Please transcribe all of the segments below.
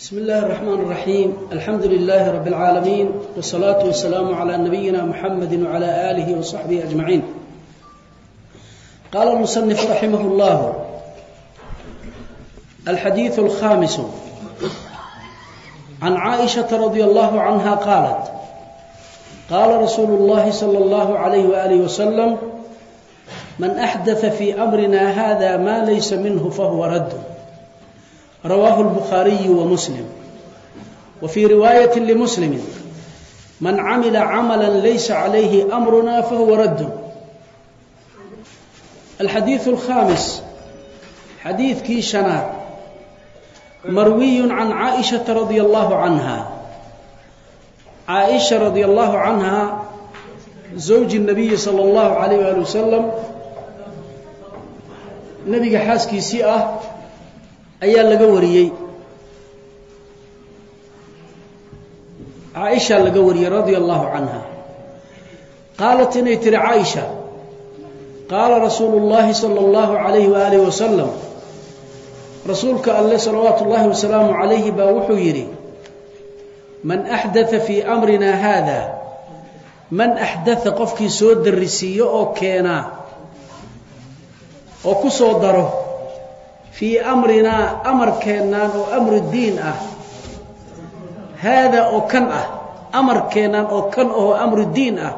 بسم الله الرحمن الرحيم الحمد لله رب العالمين والصلاة والسلام على نبينا محمد وعلى آله وصحبه أجمعين قال المصنف رحمه الله الحديث الخامس عن عائشة رضي الله عنها قالت قال رسول الله صلى الله عليه وآله وسلم من أحدث في أمرنا هذا ما ليس منه فهو رد رواه البخاري ومسلم وفي رواية لمسلم من عمل عملا ليس عليه أمرنا فهو رد الحديث الخامس حديث كيشنات مروي عن عائشة رضي الله عنها عائشة رضي الله عنها زوج النبي صلى الله عليه وآله وسلم نبي حاسكيسي أه ayaa laga wariyey caaisha laga wariyey radia allahu canha qaalat inay tihi caaisha qaala rasuulu اllahi salى اllahu alayhi waaalih wasalam rasuulka alle salawaatu ullahi wasalaamu calayhi baa wuxuu yidhi man axdaa fii amrina haada man axdaa qofkii soo darisiiyo oo keenaa oo ku soo daro fii amrinaa amarkeennaan oo amru diin ah haadaa oo kan ah amarkeennaan oo kan ahoo amru diin ah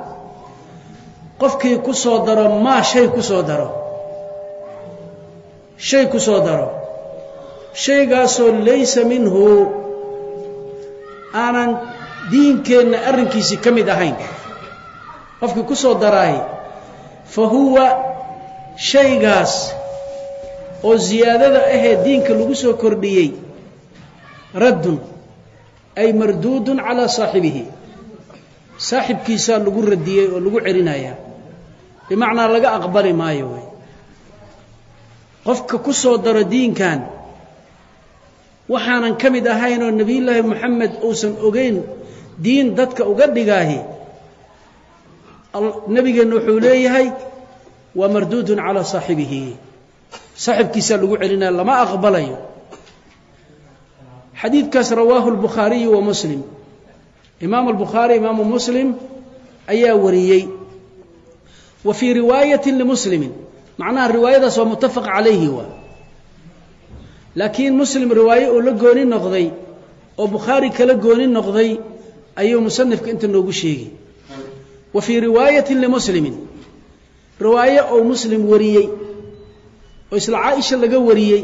qofkii ku soo daro maa shay ku soo daro shay ku soo daro shaygaasoo laysa minhu aanan diinkeenna arrinkiisii ka mid ahayn qofkii ku soo daraay fa huwa shaygaas oo ziyaadada ahee diinka lagu soo kordhiyey raddun ay marduudun calaa saaxibihi. Saaxibkiisaa lagu radiyey oo lagu celinayaa bimacnaa laga aqbali maayo wey qofka ku soo daro diinkan waxaanan ka mid ahayn oo nebiyullaahi moxamed uusan ogeyn diin dadka uga dhigaahi nebigeenna wuxuu leeyahay waa marduudun calaa saaxibihi saaxibkiisaa lagu celinaya lama aqbalayo. Xadiidkaas rawaahu lbukhaariyu wa muslim. Imaam albukhaari imaamu muslim ayaa wariyey. Wa fii riwaayatin limuslimin macnaha riwaayadaas waa muttafaq calayhi waa. Laakiin muslim riwaaye oo la gooni noqday oo bukhaari kala gooni noqday ayuu musanifka inta noogu sheegi wa fii riwaayatin limuslimin riwaaye oo muslim wariyey oo isla caaisha laga wariyey.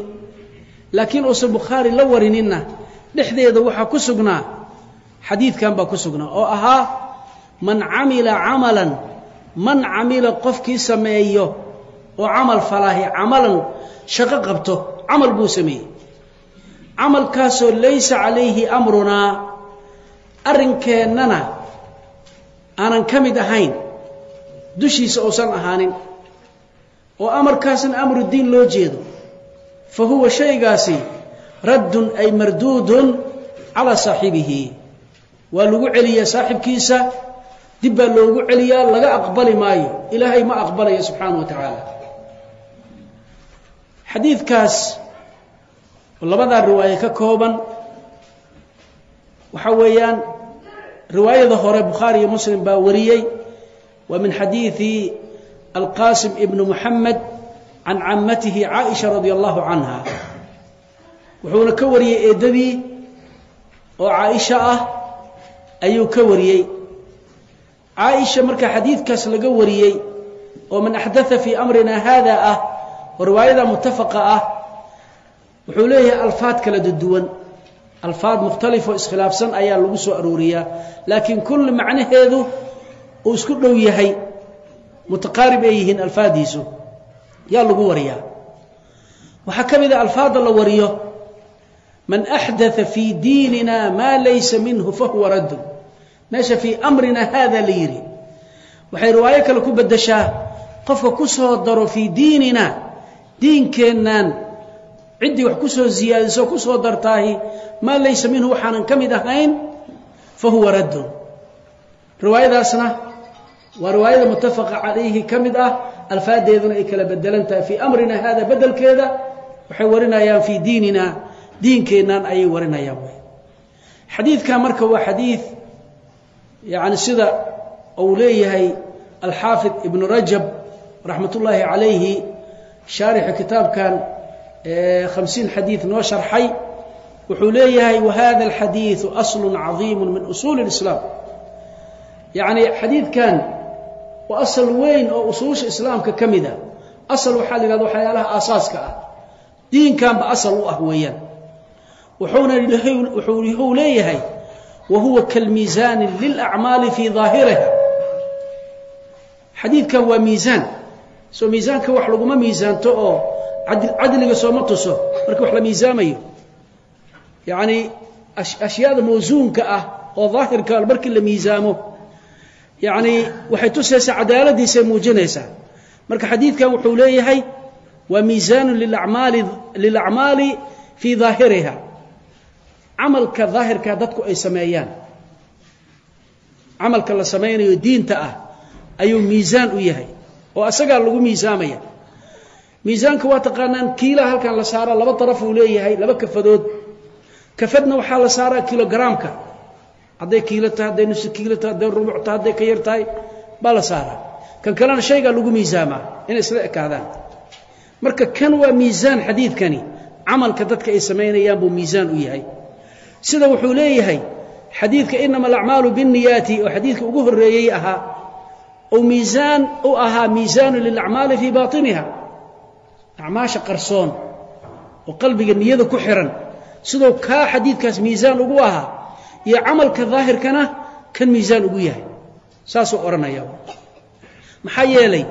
Laakiin uusan bukhaari la warininna dhexdeeda waxaa ku sugnaa xadiidkan baa ku sugnaa oo ahaa man camila camalan man camila qofkii sameeyo oo camal falaahi camalan shaqo qabto camal buu sameeyey. Camalkaasoo laysa calayhi amrunaa arrinkeennana aanan ka mid ahayn dushiisa uusan ahaanin oo amarkaasna amru diin loo jeedo. Fa huwa shaygaasi raddun ay marduudun calaa saaxibihi. Waa lagu celiyaa saaxibkiisa dib baa loogu celiyaa laga aqbali maayo. Ilaahay ma aqbalayo subxaana wa tacaala. Xadiidkaas oo labadaa riwaaye ka kooban waxaa weeyaan riwaayada hore bukhaari iyo muslim baa wariyey waa min xadiidi alqaasim ibnu muxamed can camatihi caaisha radia allahu canha wuxuuna ka wariyey eeddadii oo caaisha ah ayuu ka wariyey. Caaisha marka xadiidkaas laga wariyey oo man axdaa fii amrina haada ah oo riwaayada mutafaqa ah wuxuu leeyahay alfaad kala duwan. Alfaad mukhtalifoo iskhilaafsan ayaa lagu soo arooriyaa laakiin kulli macnaheedu uu isku dhow yahay mutaqaarib ay yihiin alfaadiisu yaa lagu wariyaa. Waxaa ka mid a alfaadda la wariyo man axdaa fii diinina maa laysa minhu fahuwa raddun meesha fii amrina haada la yidhi. Waxay riwaayo kale ku beddeshaa qofka ku soo daro fii diinina diinkeennan ciddii wax ku soo siyaadiso ku soo dartaahi maa laysa minhu waxaanan ka mid ahayn fahuwa raddun riwaayadaasna waa riwaayada mutafaqa calayhi ka mid ah. Alfaadeeduna ay kala bedelan tahay. Fii amrina hada bedelkeeda waxay warinayaan fii diinina. Diinkeennan ayay warinayaan xadiidkan marka waa xadiid yani sida uu leeyahay alxaafid ibnu rajab raxmat ullaahi calayhi shaarixu kitaabkan hamsiin xadiid noo sharxay wuxuu leeyahay wahada alxadiidu aslu cadiimu min usuuli اlislaam yacni xadiidkan waa asal weyn oo usuusha islaamka ka mid a. Asal waxaa la yihahda waxyaalaha aasaaska ah. Diinkanba asal u ah weeyaan. Wuxuuna wuxuu leeyahay wa huwa kalmiisaani lilacmaali fii daahiriha. Xadiidkan waa miisaan soo miisaanka wax laguma miisaanto oo cadliga sooma tuso. Marka wax la miisaamayo. Yacni ashyaada mawsuunka ah oo daahirka markii la miisaamo yacni waxay tusaysaa cadaaladiisay muujinaysaa. Marka xadiidkan wuxuu leeyahay waa miisaanu liamaali lilacmaali fii daahiriha. Camalka daahirka dadku ay sameeyaan. Camalka la samaynayo diinta ah ayuu miisaan u yahay oo asagaa lagu miisaamaya. Miisaanka waa taqaanaan kiilaha halkan la saara laba daraf uu leeyahay laba kafadood. Kafadna waxaa la saaraa kilogaraamka hadday kiilo tahay hadday nusu kiilo tahay hadday rubuc tahay hadday ka yar tahay baa la saaraa kan kalena shaygaa lagu miisaamaa inay isla ekaadaan. Marka kan waa miisaan xadiidkani camalka dadka ay samaynayaan buu miisaan u yahay. Sida wuxuu leeyahay xadiidka inama alacmaalu binniyaati oo xadiidka ugu horreeyey ahaa ou miisaan u ahaa miisaanu lilacmaali fii baatiniha acmaasha qarsoon oo qalbiga niyada ku xihan siduu kaa xadiidkaas miisaan ugu ahaa iyo camalka daahirkana kan miisaan ugu yahay. Saasuu odhanaya maxaa yeelay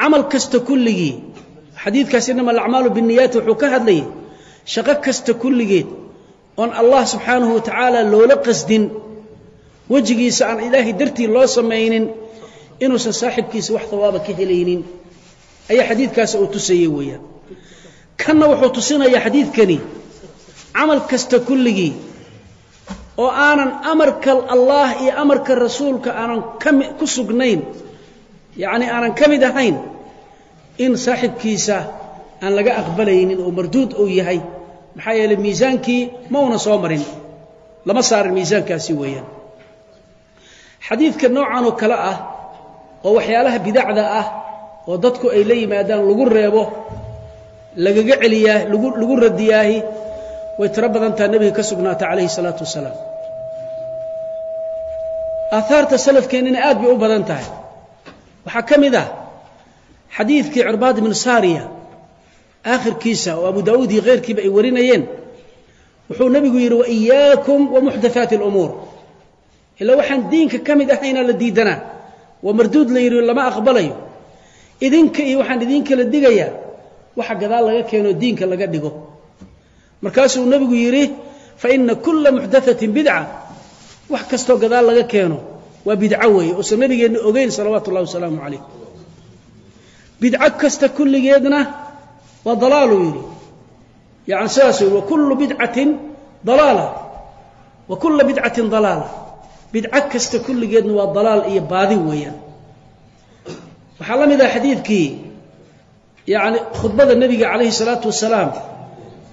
camal kasta kulligii xadiidkaas inama alacmaalu binniyaati wuxuu ka hadlayay shaqo kasta kulligeed oon allah subxaanahu wa tacaala loola qasdin wejigiisa aan ilaahay dartii loo samaynin inuusan saaxibkiisa wax hawaaba ka helaynin. Ayaa xadiidkaasi uu tusayey weeyaan. Kanna wuxuu tusinayaa xadiidkani camal kasta kulligii oo aanan amarka allah iyo amarka rasuulka aanan kami ku sugnayn yacni aanan ka mid ahayn in saaxibkiisa aan laga aqbalaynin oo marduud uu yahay maxaa yeeley miisaankii ma una soo marin lama saarin miisaankaasi weeyaan. Xadiidka noocan oo kale ah oo waxyaalaha bidacda ah oo dadku ay la yimaadaan lagu reebo lagaga celiyaa lagu lagu radiyaahi way tiro badantaha nebiga ka sugnaata calayhi salaatu wasalaam. Aahaarta salafkeennina aad bay u badan tahay. Waxaa ka mid ah xadiidkii cirbaad ibnu saariya aakhirkiisa oo abu daa'uud iyo keyrkiiba ay warinayeen wuxuu nebigu yidhi waiyaakum wa muxdathaati alumuur. Ilaa waxaan diinka ka mid ahaynaa la diidanaa. Waa marduud la yidhi lama aqbalayo. Idinka iyo waxaan idinkala digayaa. Waxa gadaal laga keeno diinka laga dhigo markaasuu nebigu yidhi fa ina kulla muxdathatin bidca. Wax kastoo gadaal laga keeno waa bidco weeye uusan nabigeenna ogeyn salawaatu wasalaamu calayh. Bidco kasta kulligeedna waa dalaaluu yidhi. Yani sidaasuu yidhi wakullu bidcatin dalaala. Wa kulla bidcatin dalaala. Bidco kasta kulligeedna waa dalaal iyo baadi weeyaan. Waxaa la mid ah xadiidkii yani khudbada nebiga calayhi salaatu wasalaam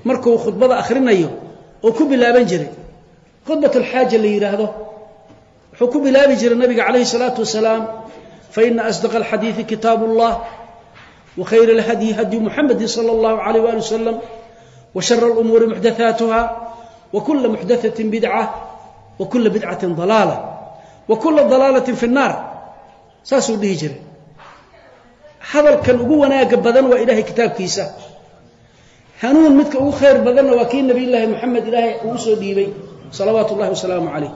markuu khudbada akhrinayo oo ku bilaaban jiray. Khudbatulxaaja la yidhaahdo wuxuu ku bilaabi jiray nabiga calayhi salaatu wasalaam fa ina asdaqa alxadiidi kitaabu ullah wa khayra alhadyi hadyu muxamadi sala allahu calayh waali wasalam wa shara alumuuri muxdathaatuha wa kula muxdathatin bidca wa kula bidcatin dalaala wa kula dalaalatin fi nnaar. Saasuu dhihi jiray. Hadalkan ugu wanaaga badan waa ilaahay kitaabkiisa hanuun midka ugu khayr badanna waa kii nabiy llaahi moxamed ilaahay uu soo dhiibay salawaatu ullahi wasalaamu calayh.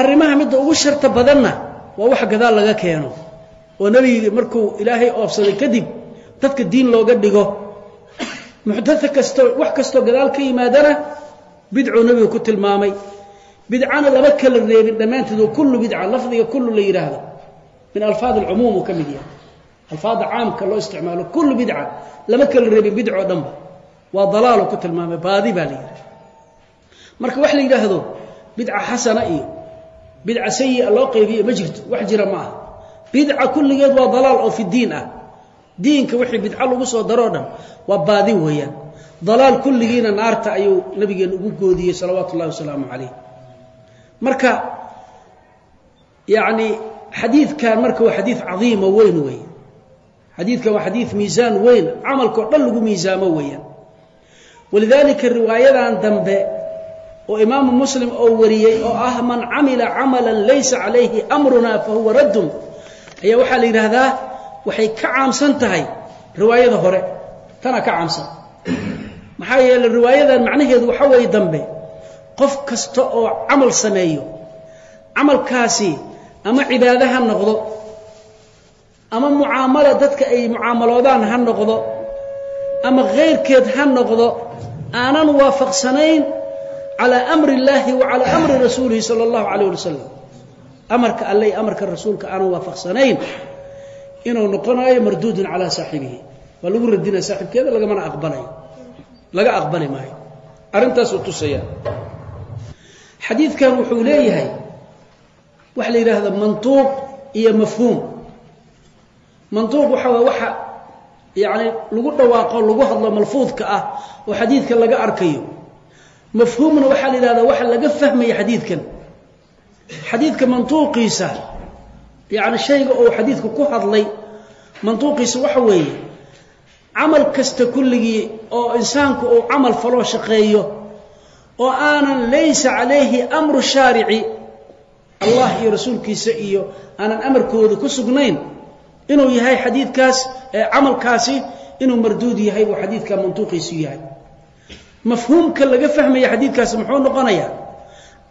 Arrimaha midda ugu sharta badanna waa wax gadaal laga keeno oo nebigi markuu ilaahay oobsaday kadib dadka diin looga dhigo. Muxdatha kasto wax kastoo gadaal ka yimaadana bidcuu nebigu ku tilmaamay. Bidcana lama kala reebin dhammaanteed oo kullu bidca lafdiga kullu la yidhaahdo min alfaad alcumuum uu ka mid yahay alfaada caamka loo isticmaalo kullu bidca lama kala reebin bidcoo dhanba waa dalaaluu ku tilmaamay baadi baa la yidhi. Marka wax la yidhaahdo bidca xasana iyo bidca sayi'a loo qaybiyo ma jirto wax jira ma aha. Bidca kulligeed waa dalaal oo fi ah. Diinka wixii bidco lagu soo daroo dhan waa baadi weeyaan. Dalaal kulligiina naarta ayuu nabigeena ugu goodiyey salawaatu ullahi wasalaamu calayh. Marka yacni xadiidkan marka waa xadiid cadiima weyn weeye xadiidkan waa xadiid miisaan weyn camalka o dhan lagu miisaamo weeyaan. Walidaalika riwaayadan dambe oo imaamu muslim oo wariyey oo ah man camila camalan laysa calayhi amruna fahuwa raddun ayaa waxaa la yidhaahdaa waxay ka caamsan tahay riwaayada hore tana ka caamsan. Maxaa yeeley riwaayadan macnaheedu waxa weeye dambe qof kasta oo camal sameeyo camalkaasi ama cibaado ha noqdo ama mucaamalo dadka ay mucaamaloodaan ha noqdo. Ama khayrkeed ha noqdo. Aanan waafaqsanayn calaa amri illaahi wa calaa amri rasuulihi sala allahu calayh ali wasalam amarka alle iyo amarka rasuulka aanan waafaqsanayn inuu noqonayo marduudun calaa saaxibihi. Waa lagu radinaya saaxiibkeeda lagamana aqbalayo laga aqbali maayo. Arrintaasuu tusaya. Xadiidkan wuxuu leeyahay waxa la yidhaahda mantuuq iyo mafhuum mantuuq waxa waa waxa yacni lagu dhawaaqo lagu hadlo malfuudka ah oo xadiidka laga arkayo. Mafhuumna waxaa la yidhahdaa waxa laga fahmaya xadiidkan. Xadiidka mantuuqiisa yacni shayga uu xadiidku ku hadlay mantuuqiisa waxa weeye camal kasta kulligii oo insaanku uu camal faloo shaqeeyo oo aanan laysa calayhi amru shaarici allah iyo rasuulkiisa iyo aanan amarkooda ku sugnayn inuu yahay xadiidkaas camalkaasi inuu marduud yahay buu xadiidka mantuuqiisu yahay. Mafhuumka laga fahmaya xadiidkaasi muxuu noqonayaa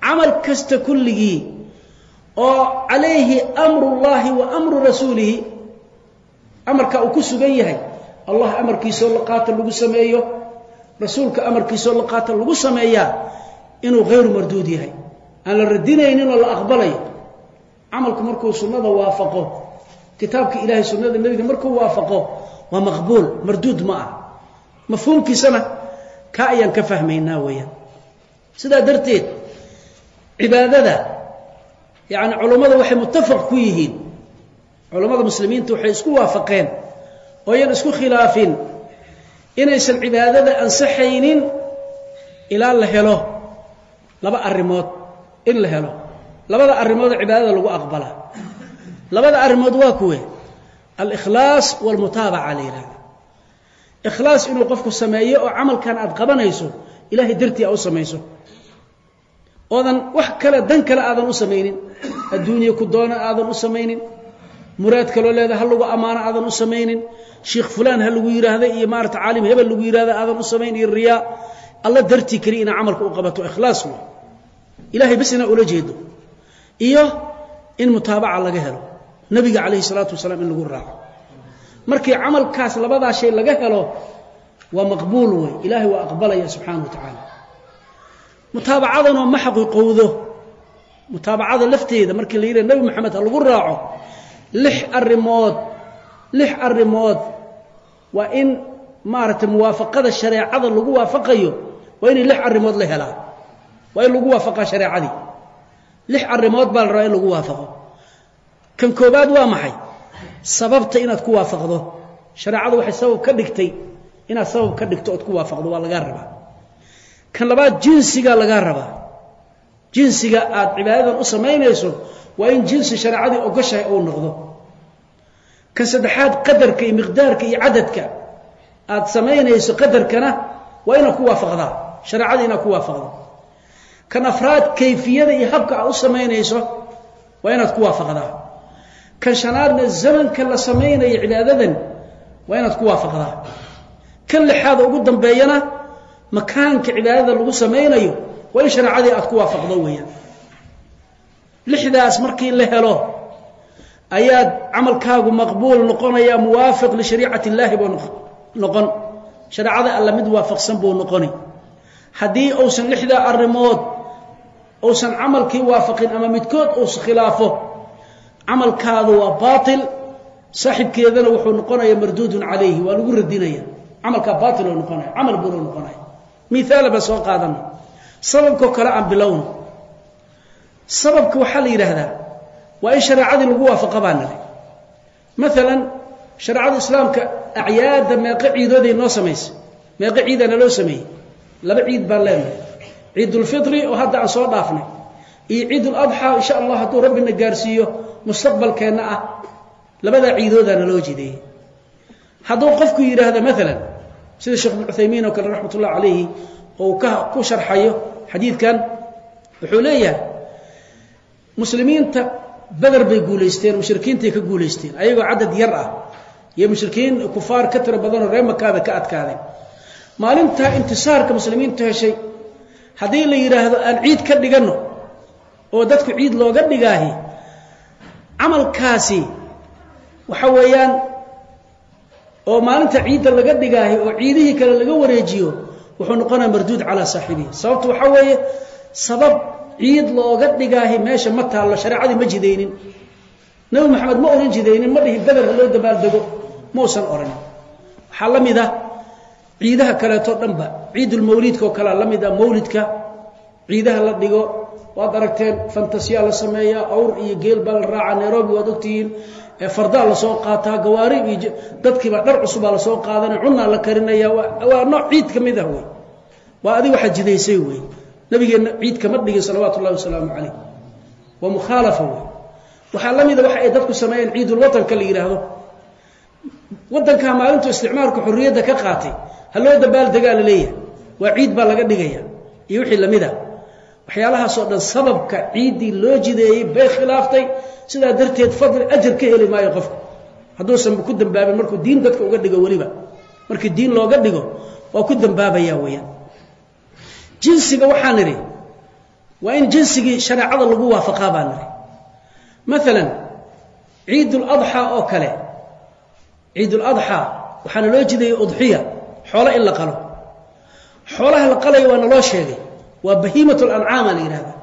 camal kasta kulligii oo calayhi amru llahi wa amru rasuulihi amarka uu ku sugan yahay allah amarkiisoo la qaata lagu sameeyo rasuulka amarkiisoo la qaata lagu sameeyaa inuu hayru marduud yahay. Aan la radinaynin oo la aqbalayo camalku markuu sunnada waafaqo kitaabka ilahay sunnada nebiga markuu waafaqo waa maqbuul marduud ma ah. Mafhuumkiisana ka ayaan ka fahmaynaa weeyaan. Sidaa darteed cibaadada yacni culummada waxay muttafaq ku yihiin. Culummada muslimiinta waxay isku waafaqeen oo isku khilaafin inaysan cibaadada ansaxaynin ilaa la helo laba arrimood. In la helo. Labada arrimoodoo cibaadada lagu aqbalaa labada arrimood waa kuwe. Alikhlaas walmutaabaca la yidhahda ikhlaas inuu qofku sameeyo oo camalkan aad qabanayso ilaahay dartii aa u samayso. Oodan wax kale dan kale aadan u samaynin. Adduunya ku doona aadan u samaynin. Muraad kaloo leedaha ha lagu ammaano aadan u samaynin. Sheikh fulaan ha lagu yidhaahda iyo maarata caalim hebel lagu yidhahda aadan u samayn iyo riyaa alla dartii keliya inaa camalka u qabato ikhlaas wey ilahay bas inaa ula jeedo. Iyo in mutaabaca laga helo nebiga calayhi salaatu wasalaam in lagu raaco. Markii camalkaas labadaa shay laga helo waa maqbuul wey ilaahay waa aqbalaya subxaana wa tacaala mutaabacadanoo ma xaqiiqowdo. Mutaabacada lafteeda markii la yidhaha nebi moxamed ha lagu raaco. Lix arrimood lix arrimood waa in maaragtay muwaafaqada shareecada lagu waafaqayo waa inay lix arrimood la helaa waa in lagu waafaqaa shareecadii. Lix arrimood baa la rabaa in lagu waafaqo kan koobaad waa maxay? Sababta inaad ku waafaqdo. Shareecadu waxay sabab ka dhigtay inaad sabab ka dhigto ood ku waafaqdo waa lagaa rabaa. Kan labaad jinsigaa lagaa rabaa. Jinsiga aad cibaadadan u samaynayso waa in jinsi shareecadii ogoshahay uu noqdo. Kan saddexaad qadarka iyo miqdaarka iyo cadadka aad samaynayso qadarkana waa inaad ku waafaqdaa. Shareecadii inaad ku waafaqdo. Kan afraad kayfiyada iyo habka aad u samaynayso waa inaad ku waafaqdaa kan shanaadna zamanka la samaynayo cibaadadan waa inaad ku waafaqdaa. Kan lixaada ugu dambeeyana makaanka cibaadada lagu samaynayo waa in shareecadii aad ku waafaqdo weeyaan. Lixdaas markii la helo ayaad camalkaagu maqbuul noqonaya muwaafiq lishariicati illaahi buu noqon. Shareecada alla mid waafaqsan buu noqoni. Haddii uusan lixdaa arrimood uusan camalkii waafaqin ama midkood uusa khilaafo camalkaadu waa baatil saaxibkeedana wuxuu noqonaya marduudun calayhi waa lagu radinaya. Camalkaa baatil oo noqonaya camal buunoo noqonaya. Miaala baa soo qaadana. Sababkao kale aan bilowno. Sababka waxaa la yidhaahdaa waa in shareecadii lagu waafaqa baa nale maalan shareecada islaamka acyaadda meeqo ciidooday noo samaysay meeqa ciidaa naloo sameeyey. Laba ciid baan leenahay. Ciidulfitri oo hadda aan soo dhaafnay. Iyo ciiduladxaa insha allah hadduu rabbina gaarsiiyo mustaqbalkeenna ah labadaa ciidoodaa naloo jideeyey. Hadduu qofku yidhaahdo maalan sida sheekh ibn cuthaymiin oo kale raxmat ullah calayhi oo ka ku sharxayo xadiidkan wuxuu leeyahay muslimiinta beder bay guulaysteen mushrikiintay ka guulaysteen ayagoo cadad yar ah iyo mushrikiin kufaar ka tiro badanoo reer makaaba ka adkaadeen. Maalintaa intisaarka muslimiintu heshay haddii la yidhaahdo aan ciid ka dhiganno oo dadku ciid looga dhigaahi camalkaasi waxa weeyaan oo maalinta ciidda laga dhigaahi oo ciidihii kale laga wareejiyo wuxuu noqonaya marduud calaa saaxibihi. Sababtu waxaa weeye sabab ciid looga dhigaahi meesha ma taallo shareecadii ma jidaynin. Nebi maxamed ma ohan jidaynin ma dhihi beder ha loo dabaaldego mausan oran waxaa la mid ah ciidaha kaleeto dhanba ciidulmawliidka oo kalea la mid ah mawlidka ciidaha la dhigo waad aragteen fantasiyaa la sameeyaa awr iyo geel baa la raacaa nairobi waad ogtihiin fardaa la soo qaataa gawaari iyo dadkiiba dhar cusubaa la soo qaadanaya cunaa la karinaya waa nooc ciid ka mid ah wey waa adig waxaa jidaysay wey nabigeenna ciid kama dhigin salawaatu wasalaamu calayh. Waa mukhaalafa wey waxaa la mida waxa ay dadku sameeyeen ciidulwatanka la yidhaahdo wadankaa maalintu isticmaalka xorriyadda ka qaatay ha loo dabaaldegaa la leeyahay. Waa ciid baa laga dhigaya iyo wixii la mid a waxyaalahaasoo dhan sababka ciiddii loo jideeyey bay khilaaftay. Sidaa darteed fadli ajar ka heli maayo qofku. Hadduusan ku dambaabin markuu diin dadka uga dhigo weliba. Markii diin looga dhigo waa ku dambaabaya weyaan jinsiga waxaa nidhi waa in jinsigii shareecada lagu waafaqaa baa nidhi maalan ciiduladxaa oo kale ciiduladxaa waxaana loo jideeyey udxiya xoolo in la qalo. Xoolaha la qalaya waa naloo sheegay waa bahiimat lancaama la yidhahda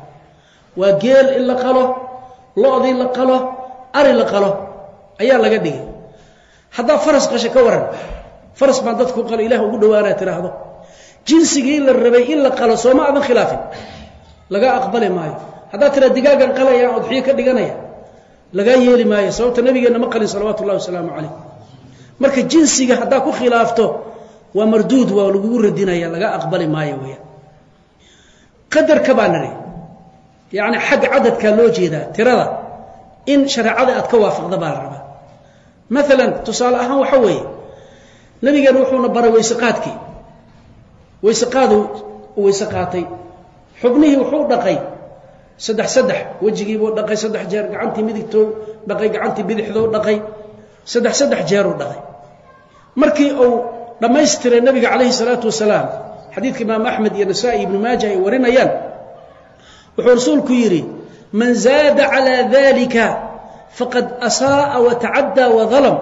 waa geel in la qalo lo-dii la qalo ari la qalo ayaa laga dhigay. Haddaa faras qasha ka waran faras baan dadku qalo ilah ugu dhawaanaa tiraahdo jinsigii la rabay in la qalo sooma adan khilaafin. Laga aqbali maayo. Haddaad tira digaagan qalaya udxiyo ka dhiganaya lagaa yeeli maayo. Sababta nabigeenna ma qalin salawaatu ullahi wasalaamu calayh. Marka jinsiga haddaa ku khilaafto waa marduud waa lagugu radinaya laga aqbali maayo weyaan qadarka baa nidhi yacni xagga cadadkaa loo jeedaa tirada in shareecada aad ka waafaqda baa la rabaa. Maalan tusaale ahaan waxa weeye nabigeena wuxuuna baray weyseqaadkii weyseqaadu weyse qaatay xubnihii wuxuu dhaqay saddex saddex. Wejigiibuu dhaqay saddex jeer gacantii midigtou dhaqay gacantii bidixdou dhaqay. Saddex saddex jeeruu dhaqay. Markii uu dhammaystiray nabiga calayhi salaatu wasalaam xadiidka imaam axmed iyo nasaa-i ibnu maaja ay warinayaan wuxuu rasuulku yidhi man zaada calaa dalika faqad asaa'a wa tacaddaa wa dalam.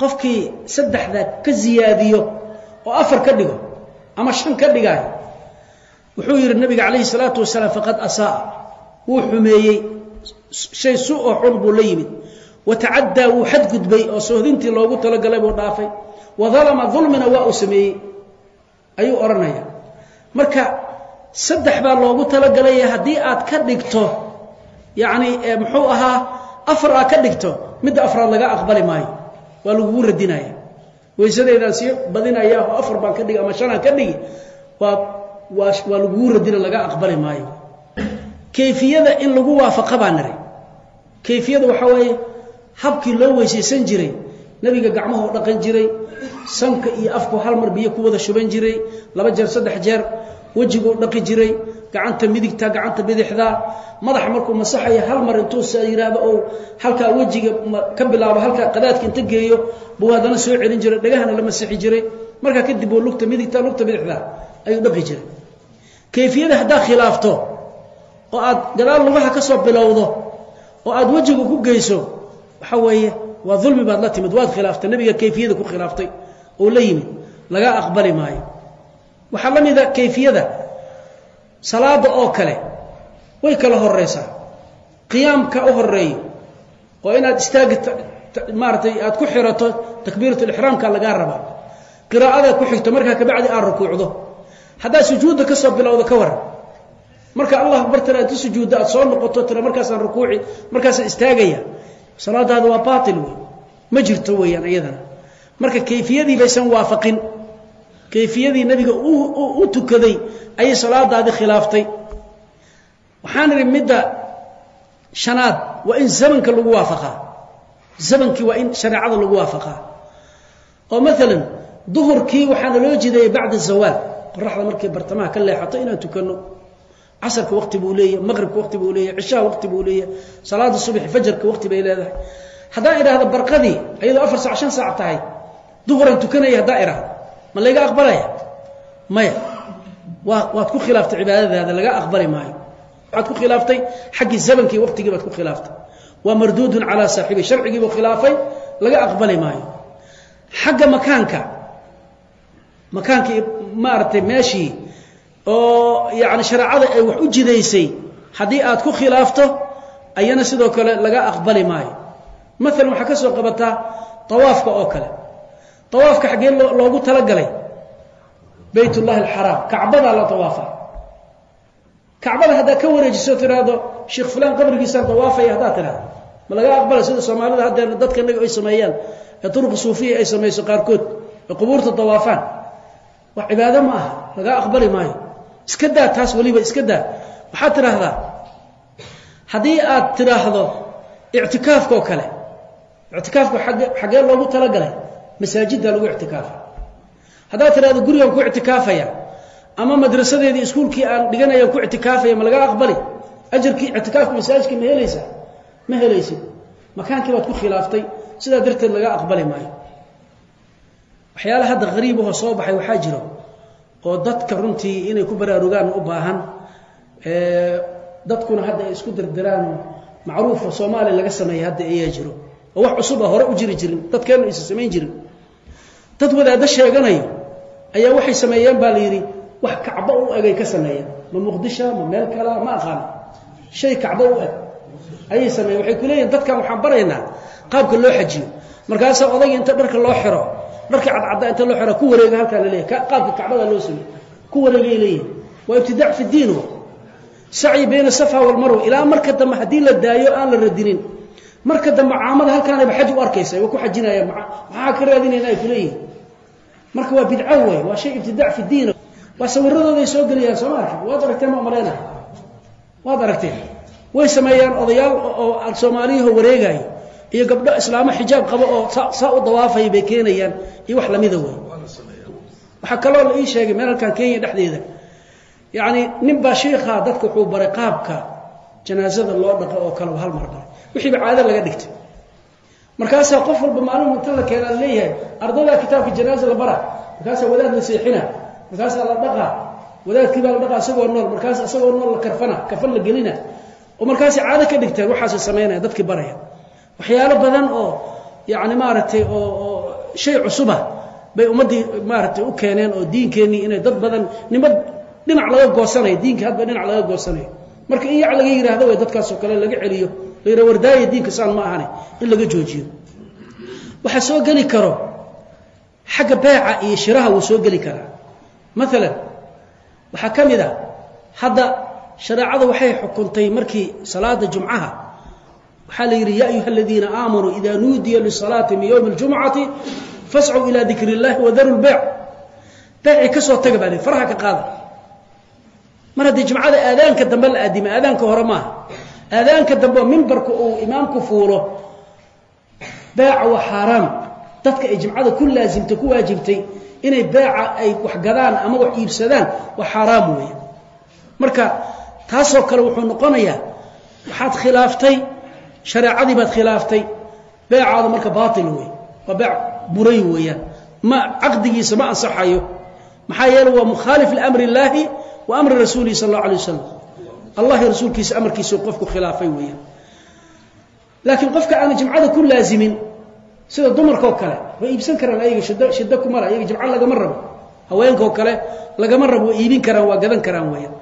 Qofkii saddexda ka ziyaadiyo oo afar ka dhigo ama shan ka dhigaayo wuxuu yidhi nabiga calayhi salaatu wasalaam faqad asaa'a. Wuu xumeeyey shay su oo xun buu la yimid. Wa tacaddaa wuu xadgudbay oo soohdintii loogu talagalay buu dhaafay. Wa dalama dulmina waa uu sameeyey ayuu odhanaya marka saddex baa loogu talagalaya haddii aad ka dhigto yacni muxuu ahaa afar aad ka dhigto midda afraad laga aqbali maayo. Waa lagugu radinaya. Weysadeedaan sii badinaya oo afar baan ka dhigi ama shanaan ka dhigi waa waa waa lagugu radina laga aqbali maayo. Kayfiyada in lagu waafaqa baa niri kayfiyada waxaa weeye habkii loo weysaysan jiray nebiga gacmahu dhaqan jiray sanka iyo afku hal mar biyo ku wada shuban jiray laba jeer saddex jeer wejiguu dhaqi jiray gacanta midigta gacanta bidixda madaxa markuu masaxaya hal mar intuu yidhaahdo ou halkaa wejiga ka bilaabo halkaa qadaadka inta geeyo buu haddana soo celin jiray dhagahana la masixi jiray. Markaa kadib uu lugta midigta lugta bidixda ayuu dhaqi jiray. Kayfiyada haddaad khilaafto oo aad gadaal lugaha ka soo bilowdo oo aad wejiga ku geyso waxa weeye waa dulmi baad la timid waad khilaaftay nabiga kayfiyada ku khilaaftay oo la yimid laga aqbali maayo. Waxaa la mida kayfiyada. Salaada oo kale way kala horeysaa qiyaamka u horeeyo oo inaad istaagi maaratay aad ku xirato takbiiratulixraamka lagaa rabaa. Qiraa'ada ku xigto markaa kabacdi aad rukuucdo. Haddaad sujuudda ka soo ka waran. Marka allah tira inta sujuudda aad soo noqoto tira markaasaan rukuuci markaasaan istaagaya. Salaadaada waa baatil wey ma jirto weeyaan iyadana marka kayfiyadii baysan waafaqin. Kayfiyadii nebiga u tukaday ayay salaadaadii khilaaftay. Waxaan idhi midda shanaad waa in zamanka lagu waafaqaa. Zamankii waa in shareecada lagu waafaqaa. Oo maalan duhurkii waxaana loo jideeyey bacda zawaal. Qoraxda markay bartamaha ka leexato inaan tukanno. Casarka waqti buu leeyahy maqribka waqti buu leeyahy cishaha waqti buu leeyahay salaada subax fajarka waqti bay leedahay. Haddaan idhaahdo barqadii iyadoo afar saac shan saac tahay duhuraan tukanaya haddaan idhaahdo ma layga aqbalaya? Maya. Waa waad ku khilaaftay cibaadadaada laga aqbali maayo. Waxaad ku khilaaftay xaggii zamankii waqtigii baad ku khilaaftay. Waa marduudun calaa saaxibi sharcigiibuu khilaafay laga aqbali maayo. Xagga makaanka makaankii maaragtay meeshii oo yani shareecada ay wax u jidaysay haddii aad ku khilaafto ayana sidoo kale laga aqbali maayo. Maalan waxaa ka soo qabataa awaafka oo kale awaafka xaggee loogu talagalay bayt ullahi alxaraam kacbadaa la awaafa kacbada haddaad ka wareejiso tiraahdo sheekh fulaan qabrigiisaan awaafaya haddaad tidhahdo ma laga aqbalay sida soomaalida haddee dadka inaga ay sameeyaan ee turuq suufiya ay samayso qaarkood ee qubuurta dawaafaan wax cibaado ma aha laga aqbali maayo. Iska daa taas weliba iska daa. Waxaad tidhaahdaa haddii aad tidhaahdo ictikaafka oo kale ictikaafka xaggee loogu talagalay masaajidda lagu ictikaafa haddaad tidhahdo gurigaan ku ictikaafaya ama madrasadeedii iskuulkii aan dhiganaya ku ictikaafaya ma laga aqbali? Ajarkii ictikaafka masaajidka ma helaysaa ma helaysid makaankii baad ku khilaaftay sidaa darteed laga aqbali maayo. Waxyaala hadda hariibahoo soo baxay waxaa jiro oo dadka runtii inay ku baraarugaan u baahan dadkuna hadda ay isku derderaan macruufa soomaaliya laga sameeya hadda ayaa jiro. Oo wax cusub a hore u jiri jirin dadkeennu aysan samayn jirin dad wadaaddo sheeganayo. Ayaa waxay sameeyeen baa la yidhi wax kacbo u egay ka sameeyeen. Ma muqdisha ma meel kala ma aqaano shay kacbo u eg. Ayay sameeyeen. Waxay ku leeyihiin dadkan waxaan baraynaa qaabka loo xajiyo. Markaasaa odayga inta dharka loo xiro dharka cadcadda inta loo xiro ku wareega halkaa la leeyahy qaabka kacbada loo sameey ku wareegay leeyihiin waa ibtidaac fi diin sacyi bayna safa walmarwa ilaa marka dambe haddii la daayo aan la radinin. Marka dambe caamada halkaanayba xaj u arkaysa waa ku xajinayaan. Maxaa ka raadinayna ay kuleeyihin marka waa bidco wey waa shay ibtidaac fi diin. Waa sawiradooday soo geliyaan sooma arkin waad aragteen ma maleyna waad aragteen way sameeyaan odayaal oo soomaaliyaho wareegaayo iyo gabdho islaamo xijaab qabo oo saa u dawaafaya bay keenayaan iyo wax lamida wey waxaa kaloo la ii sheegay meel halkan kenya dhexdeeda. Yacni nin baa shiikha dadka wuxuu baray qaabka janaasada loo dhaqo oo kale hal mar baray. Wixiiba caado laga dhigtay markaasaa qof walba maalin inta la keenaa leeyahay ardaydaa kitaabka janaaza la bara. Markaasaa wadaad la seexina. Markaasaa la dhaqaa wadaadkiibaa la dhaqaa isagoo nool. Markaas isagoo nool la karfana kafan la gelina. Oo markaasay caado ka dhigteen waxaasay samaynaya dadkii baraya. Waxyaalo badan oo yacni maaragtay oo oo shay cusuba bay ummaddii maaragtay u keeneen oo diinkeennii inay dad badan nimad dhinac laga goosanayo. Diinka hadba dhinac laga goosanayo. Marka in yac laga yidhaahdo way dadkaasoo kale laga celiyo yidhaha wardaaya diinka saan ma ahane in laga joojiyo. Waxaa soo geli karo xagga beeca iyo shiraha wuu soo geli karaa. Maalan waxaa ka mid a hadda shareecada waxay xukuntay markii salaada jumcaha waxaa la yidhi ya ayuha aladiina aamanuu ida nuudiya lisalaati min ywmi اljumcati fascuu ilaa dikr اllahi wadaru lbeyc. Beecii ka soo taga baa li faraha ka qaada. Mar haddii jumcada aadaanka dambe la aadima aadaanka hore maaha aadaanka dambe mimbarka uu imaamku fuulo beeca waa xaaraam dadka ay jimcada ku laasimtay ku waajibtay inay beeca ay wax gadaan ama wax iibsadaan waa xaaraam weeye. Marka taasoo kale wuxuu noqonayaa waxaad khilaaftay shareecadii baad khilaaftay beecaadu marka baatil wey waa beec buray weeyaan ma caqdigiisa ma ansaxayo. Maxaa yeele waa mukhaalif liamri illaahi wa amri rasuulihi sal allau alay wasalam allahi rasuulkiisa amarkiisau qofku khilaafay weeyaan. Laakiin qofka aana jimcada ku laazimin sida dumarkaoo kale way iibsan karaan ayaga shid shiddo kumala ayaga jimco lagama rabo. Haweenkaoo kale lagama rabo way iibin karaan waa gadan karaan weeyaan.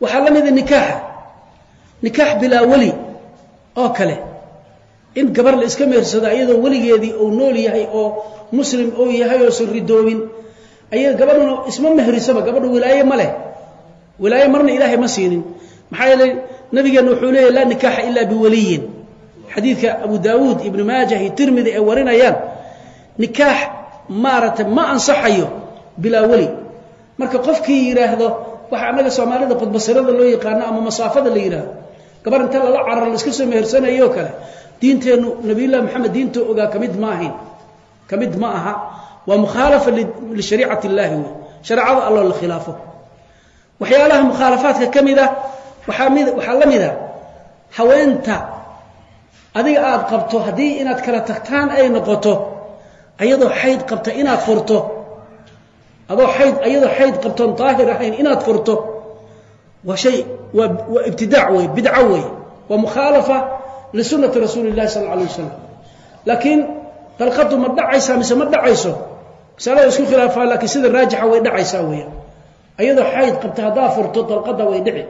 Waxaa la mida nikaaxa. Nikaax bilaa weli oo kale. In gabar la iska meersado iyadoo weligeedii uu nool yahay oo muslim uu yahay oo san ridoobin aya gabadhuna isma mehrisaba gabadhu wilaaye ma leh wilaaye marna ilaahay ma siinin. Maxaa yeeley nabigeenna wuxuu leeyahy laa nikaaxa ilaa biwaliyin. Xadiidka abu daawuud ibnu maajah iyo tirmidi ay warinayaan nikaax maaragtay ma ansaxayo bilaa weli marka qofkii yidhaahdo waxa annaga soomaalida qudbasirada loo yaqaano ama masaafada la yidhaahdo gabar inta lala carar la iska soo mehersanayo o kale diinteennu nabiyullahi maxamed diinta ogaa ka mid ma ahayn ka mid ma aha. Waa mukhaalafa lishariicati illaahi wey shareecada alloo la khilaafo waxyaalaha mukhaalafaadka ka mid a waxaa mid waxaa la mid a haweenta. Adiga aada qabto haddii inaad kala tagtaan ay noqoto ayadoo xayd qabta inaad furto adoo xayd ayadoo xayd qabtoon daahir ahayn inaad furto waa shay waa waa ibtidaac wey bidco wey waa mukhaalafa lisunati rasuuli llahi sal alay wasalam laakiin dalqadu ma dhacaysaa mise ma dhacayso? Masalada isku khilaafaa laakiin sida raajixa way dhacaysaa weeyaan ayadoo xayd qabta haddaa furto dalqada way dhici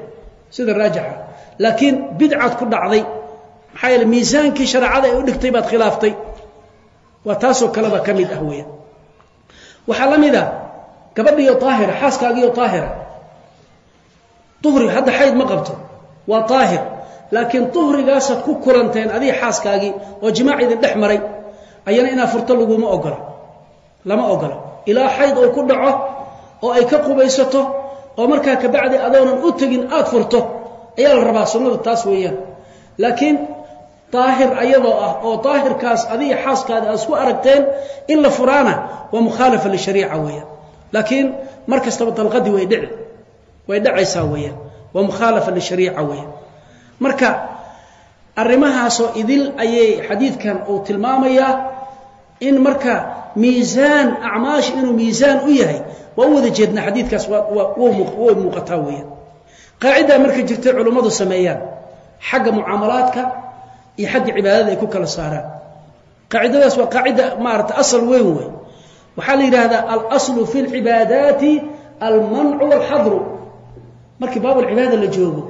sida raajixa laakiin bidcaad ku dhacday. Maxaa yeele miisaankii shareecada ay u dhigtay baad khilaaftay. Waa taasoo kaleba ka mid ah weeyaan waxaa la mid a gabadhiyo aahira xaaskaagiyo aahira uhri hadda xayd ma qabto. Waa aahir laakiin uhrigaasaad ku kulanteen adiga xaaskaagii oo jimaac idin dhex maray ayana inaad furto laguma ogola. Lama ogola ilaa xayd oo ku dhaco oo ay ka qubaysato oo markaa kabacdi adoonan u tegin aad furto ayaa la rabaa sunnada taas weeyaan. Laakiin daahir ayadoo ah oo daahirkaas adiga xaaskaada aad isku aragteen in la furaana waa mukhaalafa lishariica weeyaan. Laakiin mar kastaba dalqadii way dhici way dhacaysaa weeyaan. Waa mukhaalafa lishariica weeyaan. Marka arrimahaasoo idil ayay xadiidkan uu tilmaamayaa in marka miisaan acmaasha inuu miisaan u yahay. Waa u wada jeednaa xadiidkaas way muuqataa weeyaan. Qaacidaa marka jirtay culummadu sameeyaan xagga mucaamalaadka iyo xagga cibaadada ay ku kala saaraan. Qaacidadaas waa qaacida maarata asal weyn wey waxaa la yidhaahdaa alaslu fi lcibaadaati almancu walxadru. Markii baabulcibaada la joogo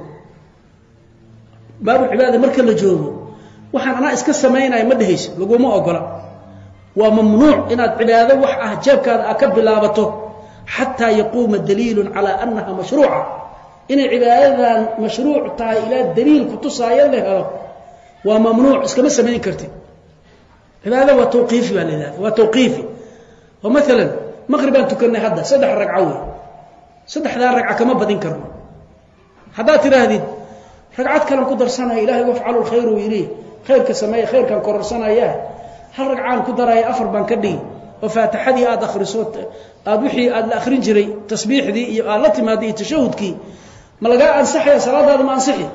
baabulcibaada marka la joogo waxaan anaa iska samaynaya ma dhehaysa laguma ogola waa mamnuuc inaad cibaado wax ah jeebkaada a ka bilaabato xataa yaquuma daliilun calaa annaha mashruuca. Inay cibaadadan mashruuc tahay ilaa daliil kutusaayo la helo waa mamnuuc iskama samayn kartid. Cibaadada waa tawqiifi baa la yidhahda waa tawqiifi. Oo maalan maqrib baan tukanay hadda saddex ragco wey saddexdaa ragca kama badin karno. Haddaad tidhaahdid ragcad kalan ku darsanaya ilahay wafcalu lkhayru yidhi khayrka sameeya khayrkaan kororsanaya hal ragcaan ku daraya afar baan ka dhigi oo faatixadii aada akhriso aada wixii aada la akhrin jiray tasbiixdii iyo aad la timaada iyo tashahudkii ma lagaa ansaxaya salaadaada ma ansixi?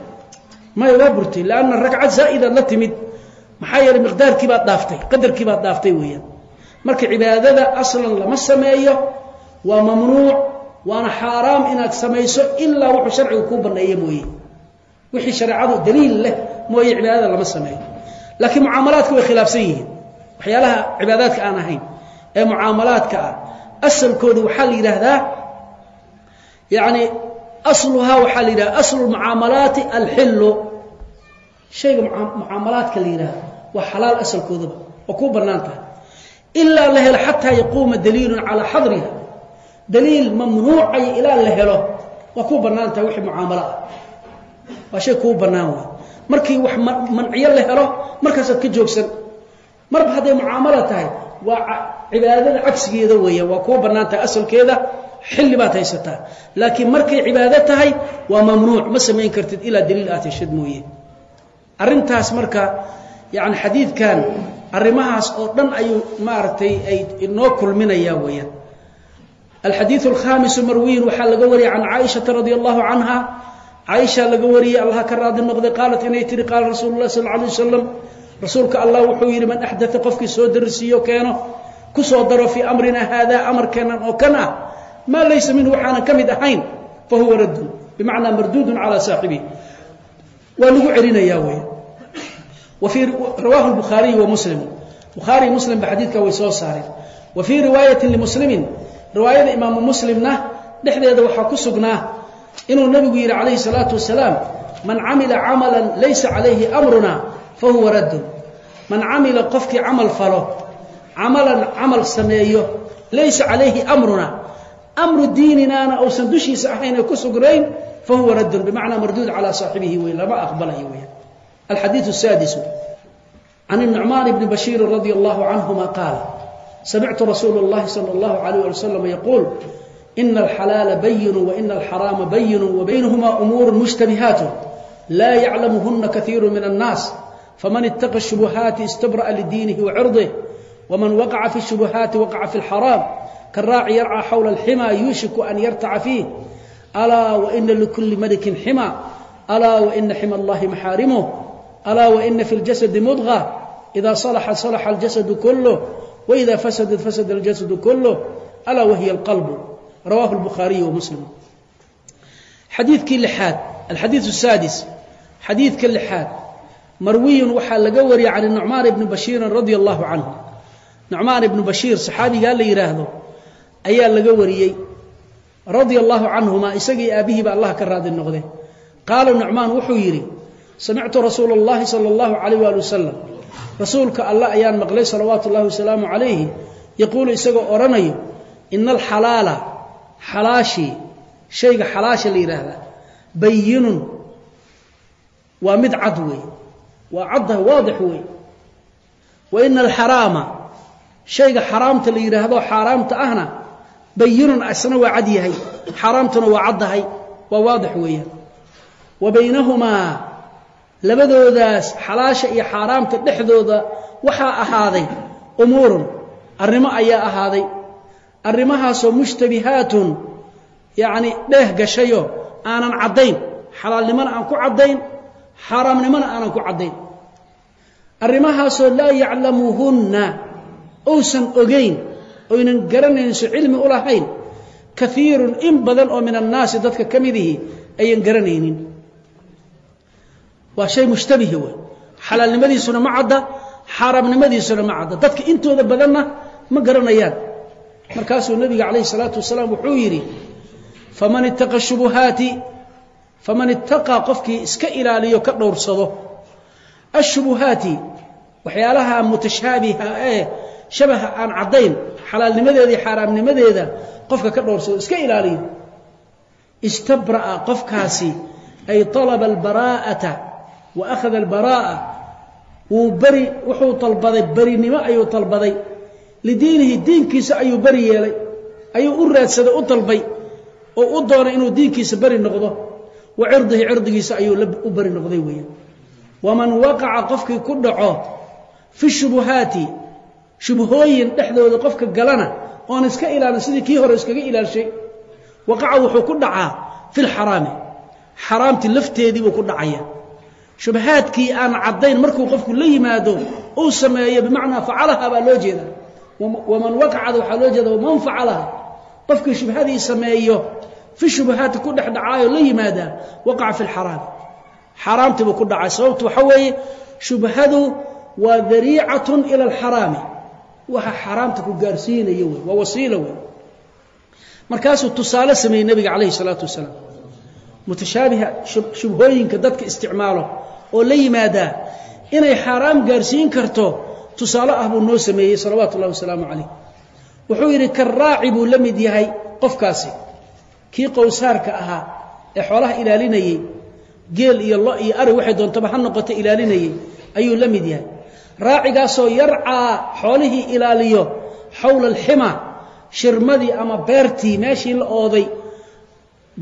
Maya waa burtay lanna ragcad zaa'idaad la timid. Maxaa yeeley miqdaarkii baad dhaaftay qadarkii baad dhaaftay weeyaan. Marka cibaadada aslan lama sameeyo waa mamnuuc waana xaaraam inaad samayso ilaa wuxuu sharcigu kuu banneeye mooye. Wixii shareecadu daliil leh mooye cibaadada lama sameeyo. Laakiin mucaamalaadka way khilaafsan yihiin waxyaalaha cibaadaadka aan ahayn ee mucaamalaadka ah. Asalkooda waxaa la yidhaahdaa yani asluhaa waxaa la yidhahda aslu mucaamalaati alxillu. Shayga mucaamalaadka la yidhahda waa xalaal asalkoodaba waa kuu bannaan tahay ilaa la helo xataa yaquuma daliilun calaa xadriha. Daliil mamnuucay ilaa la helo waa kuu bannaan tahay wixii mucaamalo ah. Waa shay kuu bannaan wey markii wax manciyo la helo markaasaad ka joogsan marba hadday mucaamalo tahay waa cibaadada cagsigeeda weeya waa kuu bannaan tahay asalkeeda xilli baad haysataa. Laakiin markay cibaado tahay waa mamnuuc. Ma samayn kartid ilaa daliil aad heshad mooye. Arrintaas marka yani xadiidkan arrimahaas oo dhan ayuu maaragtay ay inoo kulminayaa weeyaan alxadiiu alkhamisu marwiyin waxaa laga wariyay can caaishata radia allahu canha. Caaisha laga wariyey allah ka raadi noqday qaalat inay tihi qaala rasuulu sal alay wasalam rasuulka allah wuxuu yidhi man axdaa qofkii soo darisiiyo keeno ku soo daro fii amrina haada amarkeenan oo kan ah maa laysa minhu waxaanan ka mid ahayn fa huwa raddun bimacnaa marduudun calaa saaxibihi. Waa lagu celinayaa wey rawaahu lbukhaariyu wa muslimu bukhaariy muslim ba xadiidka way soo saareen. Wa fii riwaayatin limuslimin riwaayada imaamu muslimna dhexdeeda waxaa ku sugnaa inuu nabigu yidhi calayhi salaatu wasalaam man camila camalan laysa calayhi amruna fa huwa raddun man camila qofkii camal falo camalan camal sameeyo laysa calayhi amruna amru diininaana uusan dushiisa ahayn ee ku sugnayn fa huwa raddun bimacnaa marduud calaa saaxibihi wey lama aqbalayo weya alxadiidu saadisu can الnucmaan bni bashiirin radia allahu canhuma qaala samictu rasuula اllahi salى اllahu عalيه ali wasalam yaquul ina alxalaala bayinu waina alxaraama bayinu wabaynahuma umuuru mushtabihaat laa yaclamuhuna kaiiru min الnaas faman itaqa الshubuhaati istabra'a lidiinihi wacirضih wman waqaca fi الshubuhaati waqaca fi اlxaraam karaaci yarcى xawla اlxima yuushiku an yartaca fiih alaa waina likuli malikin xima alaa waina xima allahi maxaarimuh alaa waina fi اljasadi mudغة ida salaxa salaxa اljasadu kulh waida fasadat fasada اljasadu kulh alaa wahiya اlqalbu rawahu اlbukhaariyu wamuslim xadiidkii lixaad alxadiiث الsaadis xadiidka lixaad marwiyun waxaa laga wariyay can nucmaan ibni bashiirin radia allahu canhu nucmaan ibnu bashiir saxaabigaa la yidhaahdo ayaa laga wariyey radia allahu canhuma isagii aabbihiiba allah ka raadi noqde qaala nucmaan wuxuu yidhi samictu rasuula اllahi salى اllahu alayh wali wasalam rasuulka allah ayaan maqlay salawaatu اllahi wasalaamu calayhi yaquulu isagoo odhanayo ina alxalaala xalaashii shayga xalaasha la yidhaahdaa bayinun waa mid cad wey waa cadda waadix wey wa ina alxaraama shayga xaraamta la yidhaahdo xaaraamta ahna bayinun isna waa cad yahay. Xaaraamtuna waa caddahay waa waadix weeyaan. Wa baynahumaa labadoodaas xalaasha iyo xaaraamta dhexdooda waxaa ahaaday umuurun. Arrimo ayaa ahaaday. Arrimahaasoo mushtabihaatun yacni dheeh gashayo aanan caddayn. Xalaalnimona aan ku caddayn xaaraamnimona aanan ku caddayn. Arrimahaasoo laa yaclamuhunna uusan ogayn oynan garanaynso cilmi u lahayn kaiirun in badan oo min annaasi dadka ka midihi ayan garanaynin. Waa shay mushtabihi wey xalaalnimadiisuna ma cadda xaaraamnimadiisuna ma cadda. Dadka intooda badanna ma garanayaan. Markaasuu nabiga calayhi salaatu wasalaam wuxuu yidhi faman ittaqa shubuhaati faman ittaqaa qofkii iska ilaaliyo ka dhowrsado. Ashubuhaati waxyaalaha mutashaabiha ee shabaha aan caddayn xalaalnimadeeda xaaraamnimadeeda qofka ka dhowrsado iska ilaaliyo. Istabra'a qofkaasi ay alaba albaraa'ata wa akhada albaraa'a wuu beri wuxuu dalbaday berinimo ayuu dalbaday lidiinihi diinkiisa ayuu beri yeelay. Ayuu u raadsaday u dalbay oo u doonay inuu diinkiisa beri noqdo wa cirdihi cirdigiisa ayuu u beri noqday weeyaan. Waman waqaca qofkii ku dhaco fi shubuhaati shubhooyin dhexdooda qofka galana oon iska ilaalin sidii kii hore iskaga ilaalshay waqaca wuxuu ku dhacaa fi lxaraami xaraamtii lafteedii buu ku dhacaya. Shubahaadkii aan caddayn markuu qofku la yimaado uu sameeyo bimacnaa facalaha baa loo jeeda waman waqacada waxaa loo jeeda waman fi shubahaati ku dhex dhacaayo la yimaadaa waqaca fi lxaraami xaaraamtii buu ku dhacay sababtu waxa weeye shubhadu waa dariicatun ila alxaraami waxa xaaraamta ku gaarsiinaya wey waa wasiilo wey markaasuu tusaale sameeyey nebiga calayhi salaatu wasalaam mutashaabiha shubhooyinka dadka isticmaalo oo la yimaadaa inay xaaraam gaarsiin karto tusaale ah buu noo sameeyey salawaatu ullahi wasalaamu calayh wuxuu yidhi karaaci buu la mid yahay qofkaasi kii qowsaarka ahaa ee xoolaha ilaalinayey geel iyo lo iyo ari waxay doontaba ha noqoto ilaalinayey ayuu la mid yahay. Raacigaasoo yarcaa xoolihii ilaaliyo xowla alxima shirmadii ama beertii meeshii la ooday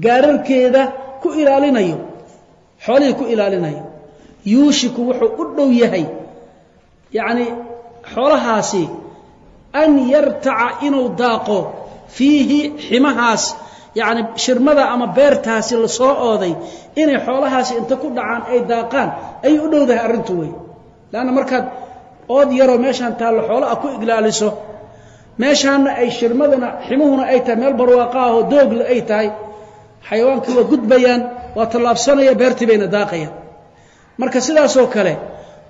gaararkeeda ku ilaalinayo xoolihii ku ilaalinayo. Yuushiku wuxuu u dhow yahay yacnii xoolahaasi an yartaca inuu daaqo fiihi ximahaas yacni shirmada ama beertaasi la soo ooday inay xoolahaasi inta ku dhacaan ay daaqaan ayay u dhowdahay arrintu wey leanna markaad ood yaroo meeshaan taallo xoolo ah ku iglaaliso meeshaanna ay shirmadana ximuhuna ay tahay meel barwaaqaahoo doogla ay tahay xayawaankii waa gudbayaan waa tallaabsanaya beertii bayna daaqayaan. Marka sidaasoo kale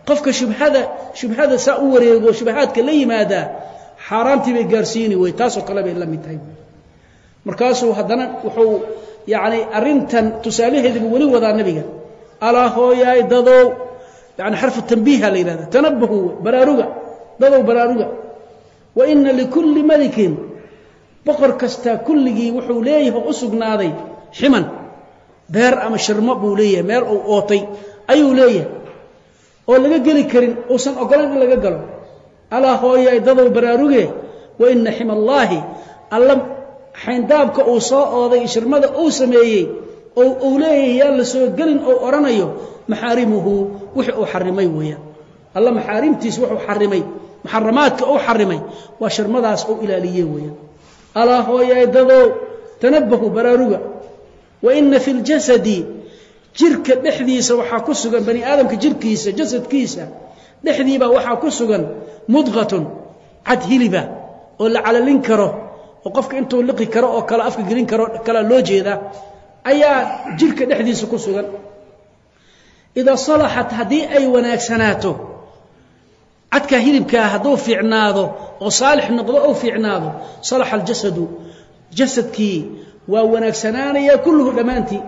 qofka shubhada shubhada saa u wareego shubahaadka la yimaadaa xaaraamtii bay gaarsiini wey taasoo kale bay la mid tahay markaasuu haddana wuxuu yacni arrintan tusaalaheediibu weli wadaa nebiga. Alaa hooyaay dadow yani xarfu tambiiha la yidhahda tanabahu baraaruga. Dadow baraaruga. Wa ina likulli malikin boqor kastaa kulligii wuxuu leeyahay u sugnaaday ximan. Beer ama shirmo buu leeyahay meel uu ootay ayuu leeyahay. Oo laga geli karin uusan ogolayn in laga galo. Alaa hooyaay dadow baraaruge. Waina xima allaahi alla xayndaabka uu soo ooday shirmada uu sameeyey oo uu leeyahay yaan la soo gelin oo odhanayo maxaarimuhu wixii uu xarimay weeyaan. Alla maxaarimtiis wuxuu xarimay muxaramaadka uu xarimay waa shirmadaas uu ilaaliye weeyaan. Alaa hooyaay dadow tanabahu baraaruga. Wa ina fi ljasadi jirka dhexdiisa waxaa ku sugan bani aadamka jirkiisa jasadkiisa dhexdiibaa waxaa ku sugan mudqatun cad hiliba oo la calalin karo oo qofka intuu liqi karo oo kale afka gelin karo kalea loo jeedaa ayaa jirka dhexdiisa ku sugan. Idaa salaxat haddii ay wanaagsanaato cadkaa hilibkaa hadduu fiicnaado oo saalix noqdo ou fiicnaado salaxa aljasadu jasadkii waa wanaagsanaanaya kulluhu dhammaantii.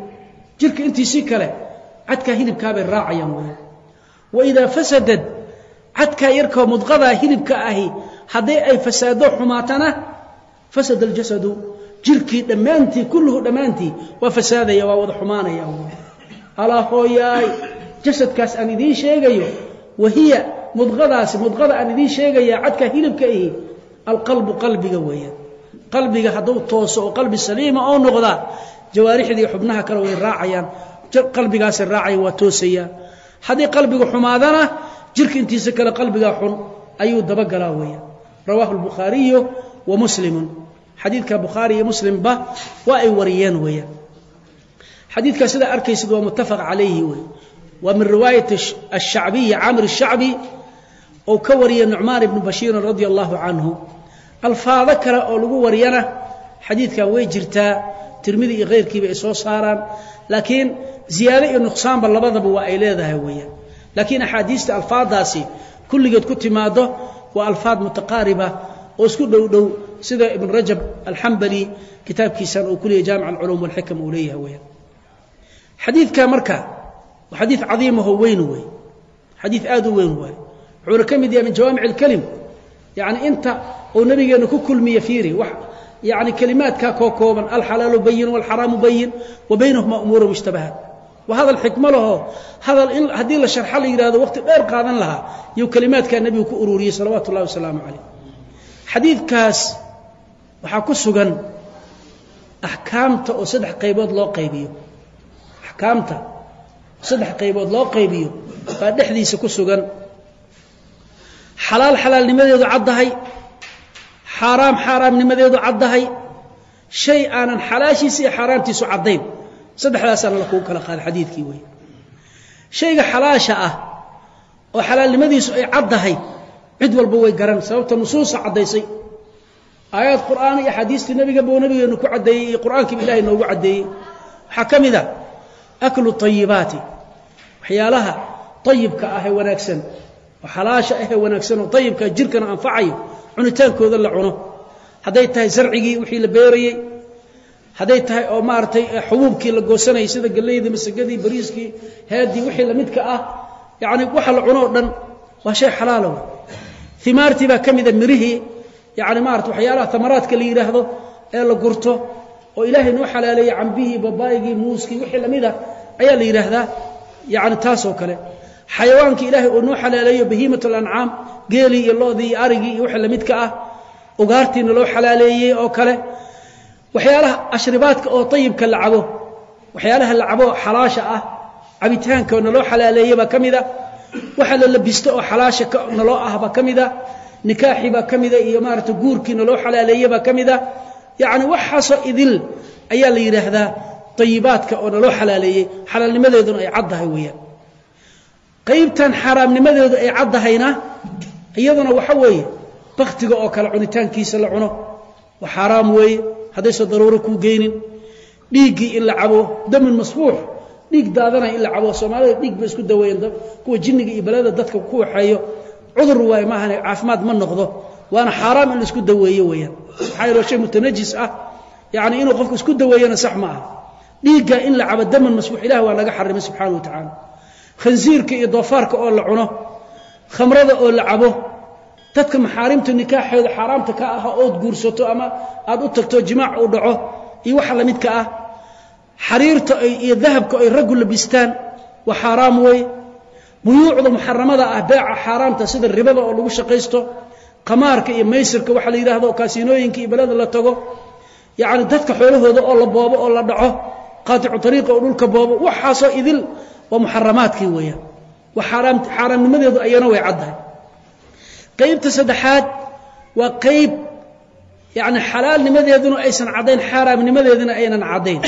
Jirka intiisii kale cadkaa hilibkaabay raacayaan weyaan wa idaa fasadad cadkaa yarkoo mudqadaa hilibka ahi haddii ay fasaado xumaatana fasada aljasadu jirkii dhammaantii kulluhu dhammaantii waa fasaadaya waa wada xumaanaya alaa hooyaay jasadkaas aan idiin sheegayo wahiya mudqadaasi mudqada aan idiin sheegaya cadkaa hilibka ihi alqalbu qalbiga weeyaan qalbiga hadduu tooso oo qalbi saliima oo noqdaa jawaarixdii xubnaha kale way raacayaan qalbigaasi raacaya waa toosaya haddii qalbiga xumaadana jirka intiisa kale qalbigaa xun ayuu dabagalaa weeyaan rawaahu muslimun xadiidka bukhaari iyo muslimba waa ay wariyeen weeyaan xadiidkaa sidaa arkaysid waa muttafaq calayhi wey waa min riwaayati ashacbiyi camir الshacbi ou ka wariyay nucmaan ibnu bashiirin radia allahu canhu. Alfaado kale oo lagu wariyana xadiidkan way jirtaa tirmidi iyo keyrkiiba ay soo saaraan laakiin ziyaado iyo nuqsaanba labadaba waa ay leedahay weeyaan laakiin axaadiista alfaadaasi kulligeed ku timaado waa alfaad mutaqaariba oo isku dhow dhow sida ibn rajab alxambali kitaabkiisan uu ku leeyay jaamic alculuum walxikam uu leeyahay weyaan xadiidka marka waa xadiid cadiimaho weyn wey xadiid aad u weyn waay wuxuuna ka mid yahay min jawaamic اlkelim yani inta uu nabigeena ku kulmiye fiiri wax yani kelimaadkaa koo kooban alxalaalu bayin wاlxaraamu bayin wa baynahuma umuuru mushtabahaat waa hadal xikmo laho hadal in haddii la sharxa la yidhahdo waqti dheer qaadan lahaa yuu kelimaadkaa nebigu ku ururiyey salawaatu اllahi wasalaamu calayh xadiidkaas waxaa ku sugan axkaamta oo saddex qaybood loo qaybiyo. Axkaamta saddex qaybood loo qaybiyo baa dhexdiisa ku sugan. Xalaal xalaalnimadeedu caddahay xaaraam xaaraamnimadeedu caddahay. Shay aanan xalaashiisa iyo xaaraamtiisu caddayn. Saddexdaasaana la kugu kala qaada xadiidkii wey shayga xalaasha ah oo xalaalnimadiisu ay caddahay cid walba way garan sababta nusuusa caddaysay aayaad qur'aan iyo axaadiistii nebiga buu nabigeenu ku caddeeyey iyo qur'aankiiba ilahay noogu caddeeyey waxaa ka mid a aklu tayibaati waxyaalaha ayibka ah ee wanaagsan oo xalaasha ah ee wanaagsan oo ayibka jirkana anfacayo cunitaankooda la cuno. Hadday tahay sarcigii wixii la beerayey hadday tahay oo maaragtay xubuubkii la goosanayay sida gelaydii masagadii bariiskii haadii wixii lamidka ah yacni waxa la cuno o dhan waa shay xalaala wey imaartii baa ka mida mirihii yani maarata waxyaalaha tamaraadka la yidhaahdo ee la gurto oo ilaahay noo xalaaleeyey cambihii babaa'igii muuskii wixii lamida ayaa la yidhaahdaa yani taasoo kale xayawaankii ilaahay oo noo xalaaleeyo bahiimat alancaam geelii iyo loodii iyo arigii iyo wixii lamidka ah ugaartiina loo xalaaleeyey oo kale waxyaalaha ashribaadka oo ayibka la cabo waxyaalaha la cabo xalaasha ah cabitaanka naloo xalaaleeye baa ka mida waxa la labisto oo xalaasha naloo ah baa ka mida nikaaxii baa ka mida iyo maarata guurkii naloo xalaaleeye baa ka mida. Yacni waxaasoo idil ayaa la yidhaahdaa ayibaadka oo naloo xalaaleeyey. Xalaalnimadeeduna ay caddahay weeyaan. Qaybtan xaaraamnimadeedu ay caddahayna iyaduna waxa weeye baktiga oo kale cunitaankiisa la cuno. Waa xaaraam weeye haddaysan daruuro kuu geynin. Dhiiggii in la cabo damin masfuux dhiig daadanaya in la cabo soomaalida dhiig bay isku daweeyeen kuwa jinniga iyo balada dadka ku waxeeyo cudur waaye maahane caafimaad ma noqdo. Waana xaaraam in la isku daweeyo weeyaan. Maxaa yeele shay mutanajis ah yacni inuu qofku isku daweeyana sax ma aha. Dhiigga in la cabo daman masfuux ilah waa naga xarimay subxaana wa tacaala. Khansiirka iyo doofaarka oo la cuno khamrada oo la cabo dadka maxaarimta nikaaxeeda xaaraamta ka aha ood guursato ama aad u tagto jimaac uu dhaco iyo waxa lamidka ah xariirta iyo dahabka ay raggu labistaan waa xaaraam weeye buyuucda muxaramada ah beeca xaaraamta sida ribada oo lagu shaqaysto qamaarka iyo maysirka waxaa la yidhaahdo kaasinooyinka iyo beleda la tago. Yacni dadka xoolahooda oo la boobo oo la dhaco qaaticu ariiqa oo dhulka boobo waxaasoo idil waa muxaramaadkii weeyaan. Waa xaaraam xaaraamnimadeedu ayana way caddahay. Qaybta saddexaad waa qayb yacni xalaalnimadeeduna aysan caddayn xaaraamnimadeeduna aynan caddayn.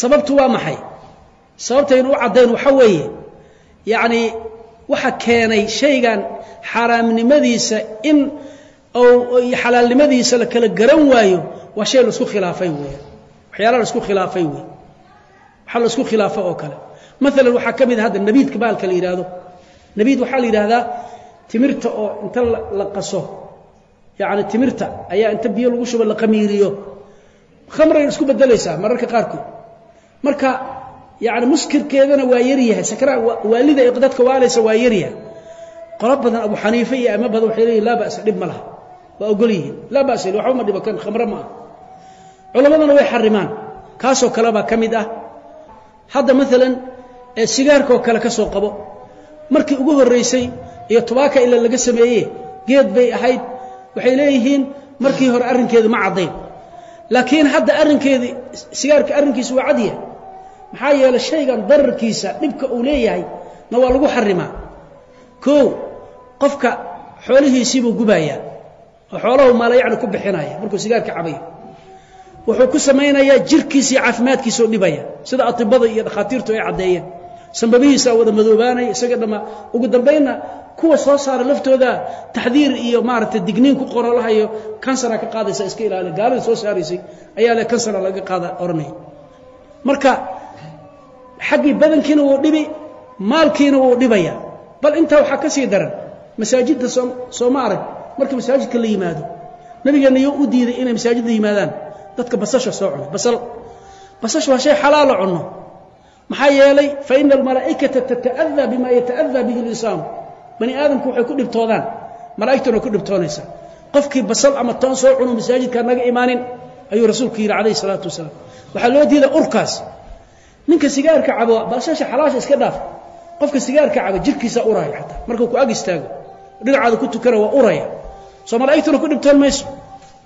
Sababtu waa maxay? Sababtaynu u caddayn waxa weeye yacni waxa keenay shaygan xaaraamnimadiisa in xalaalnimadiisa la kala garan waayo waa shay la isku khilaafay weya waxyaala la isku khilaafay wey waxaa la isku khilaafo oo kale. Maalan waxaa ka mid a hadda nabiidka baalka la yidhaahdo. Nabiid waxaa la yidhaahdaa timirta oo inta la qaso yacni timirta ayaa inta biyo lagu shubo la qamiiriyo khamray isku bedelaysaa mararka qaarkood. Marka yacni muskirkeedana waa yaryahay sakraa waalida ee dadka waalaysa waa yaryahay qolo badan abu xaniife iyo ama badan waxay leeyihiin laa ba'sa dhib ma laha. Waa ogol yihiin. Laa ba'sa waxba ma dhibo kan khamre ma ah culammadana way xarimaan kaasoo kale baa ka mid ah. Hadda maalan sigaarkaoo kale ka soo qabo. Markii ugu horraysay iyo tubaaka ila laga sameeye geed bay ahayd. Waxay leeyihiin markii hore arrinkeedu ma caddayn. Laakiin hadda arrinkeedii sigaarka arrinkiisa waa cadyahay maxaa yeelay shaygan dararkiisa dhibka uu leeyahay na waa lagu xarimaa koo qofka xoolihiisiibuu gubayaa oo xoolahu maalayacni ku bixinaya markuu sigaarka cabayo. Wuxuu ku samaynayaa jirkiisa iyo dhibaya sida atibada iyo dhakhaatiirtu ay caddeeyeen. Sambabihiisa wada madoobaanaya isaga dhamma ugu dambaynna kuwa soo saara laftooda taxdiir iyo maaragtay digniin ku qorolahayo kansara ka qaadaysa iska ilaali. Gaalada soo saaraysay ayaa le kansara laga qaada odhanaya marka xaggii badankiina wuu dhibi maalkiina wuu dhibaya. Bal intaa waxaa ka sii daran masaajidda soo sooma arag marka masaajidka la yimaado nabigeenna yo u diiday inay masaajidda yimaadaan dadka basasha soo cuno basal. Basasha waa shay xalaalo cunno. Maxaa yeelay fa ina almalaa'ikata tata'adaa bima yata'adaa bihi linsaanu bani aadamku waxay ku dhibtoodaan malaa'igtuna ku dhibtoonaysaa. Qofkii basal ama toon soo cuno masaajidkaa naga imaanin ayuu rasuulku yidhi calayhi salaatu wasalaam. Waxaa loo diiday urkaas ninka sigaarka cabo basasha xalaasha iska dhaaf. Qofka sigaarka cabo jirkiisa uraya xataa. Markuu ku ag istaago dhinacaada ku tukana waa uraya. Soo malaa'igtuna ku dhibtoon mayso.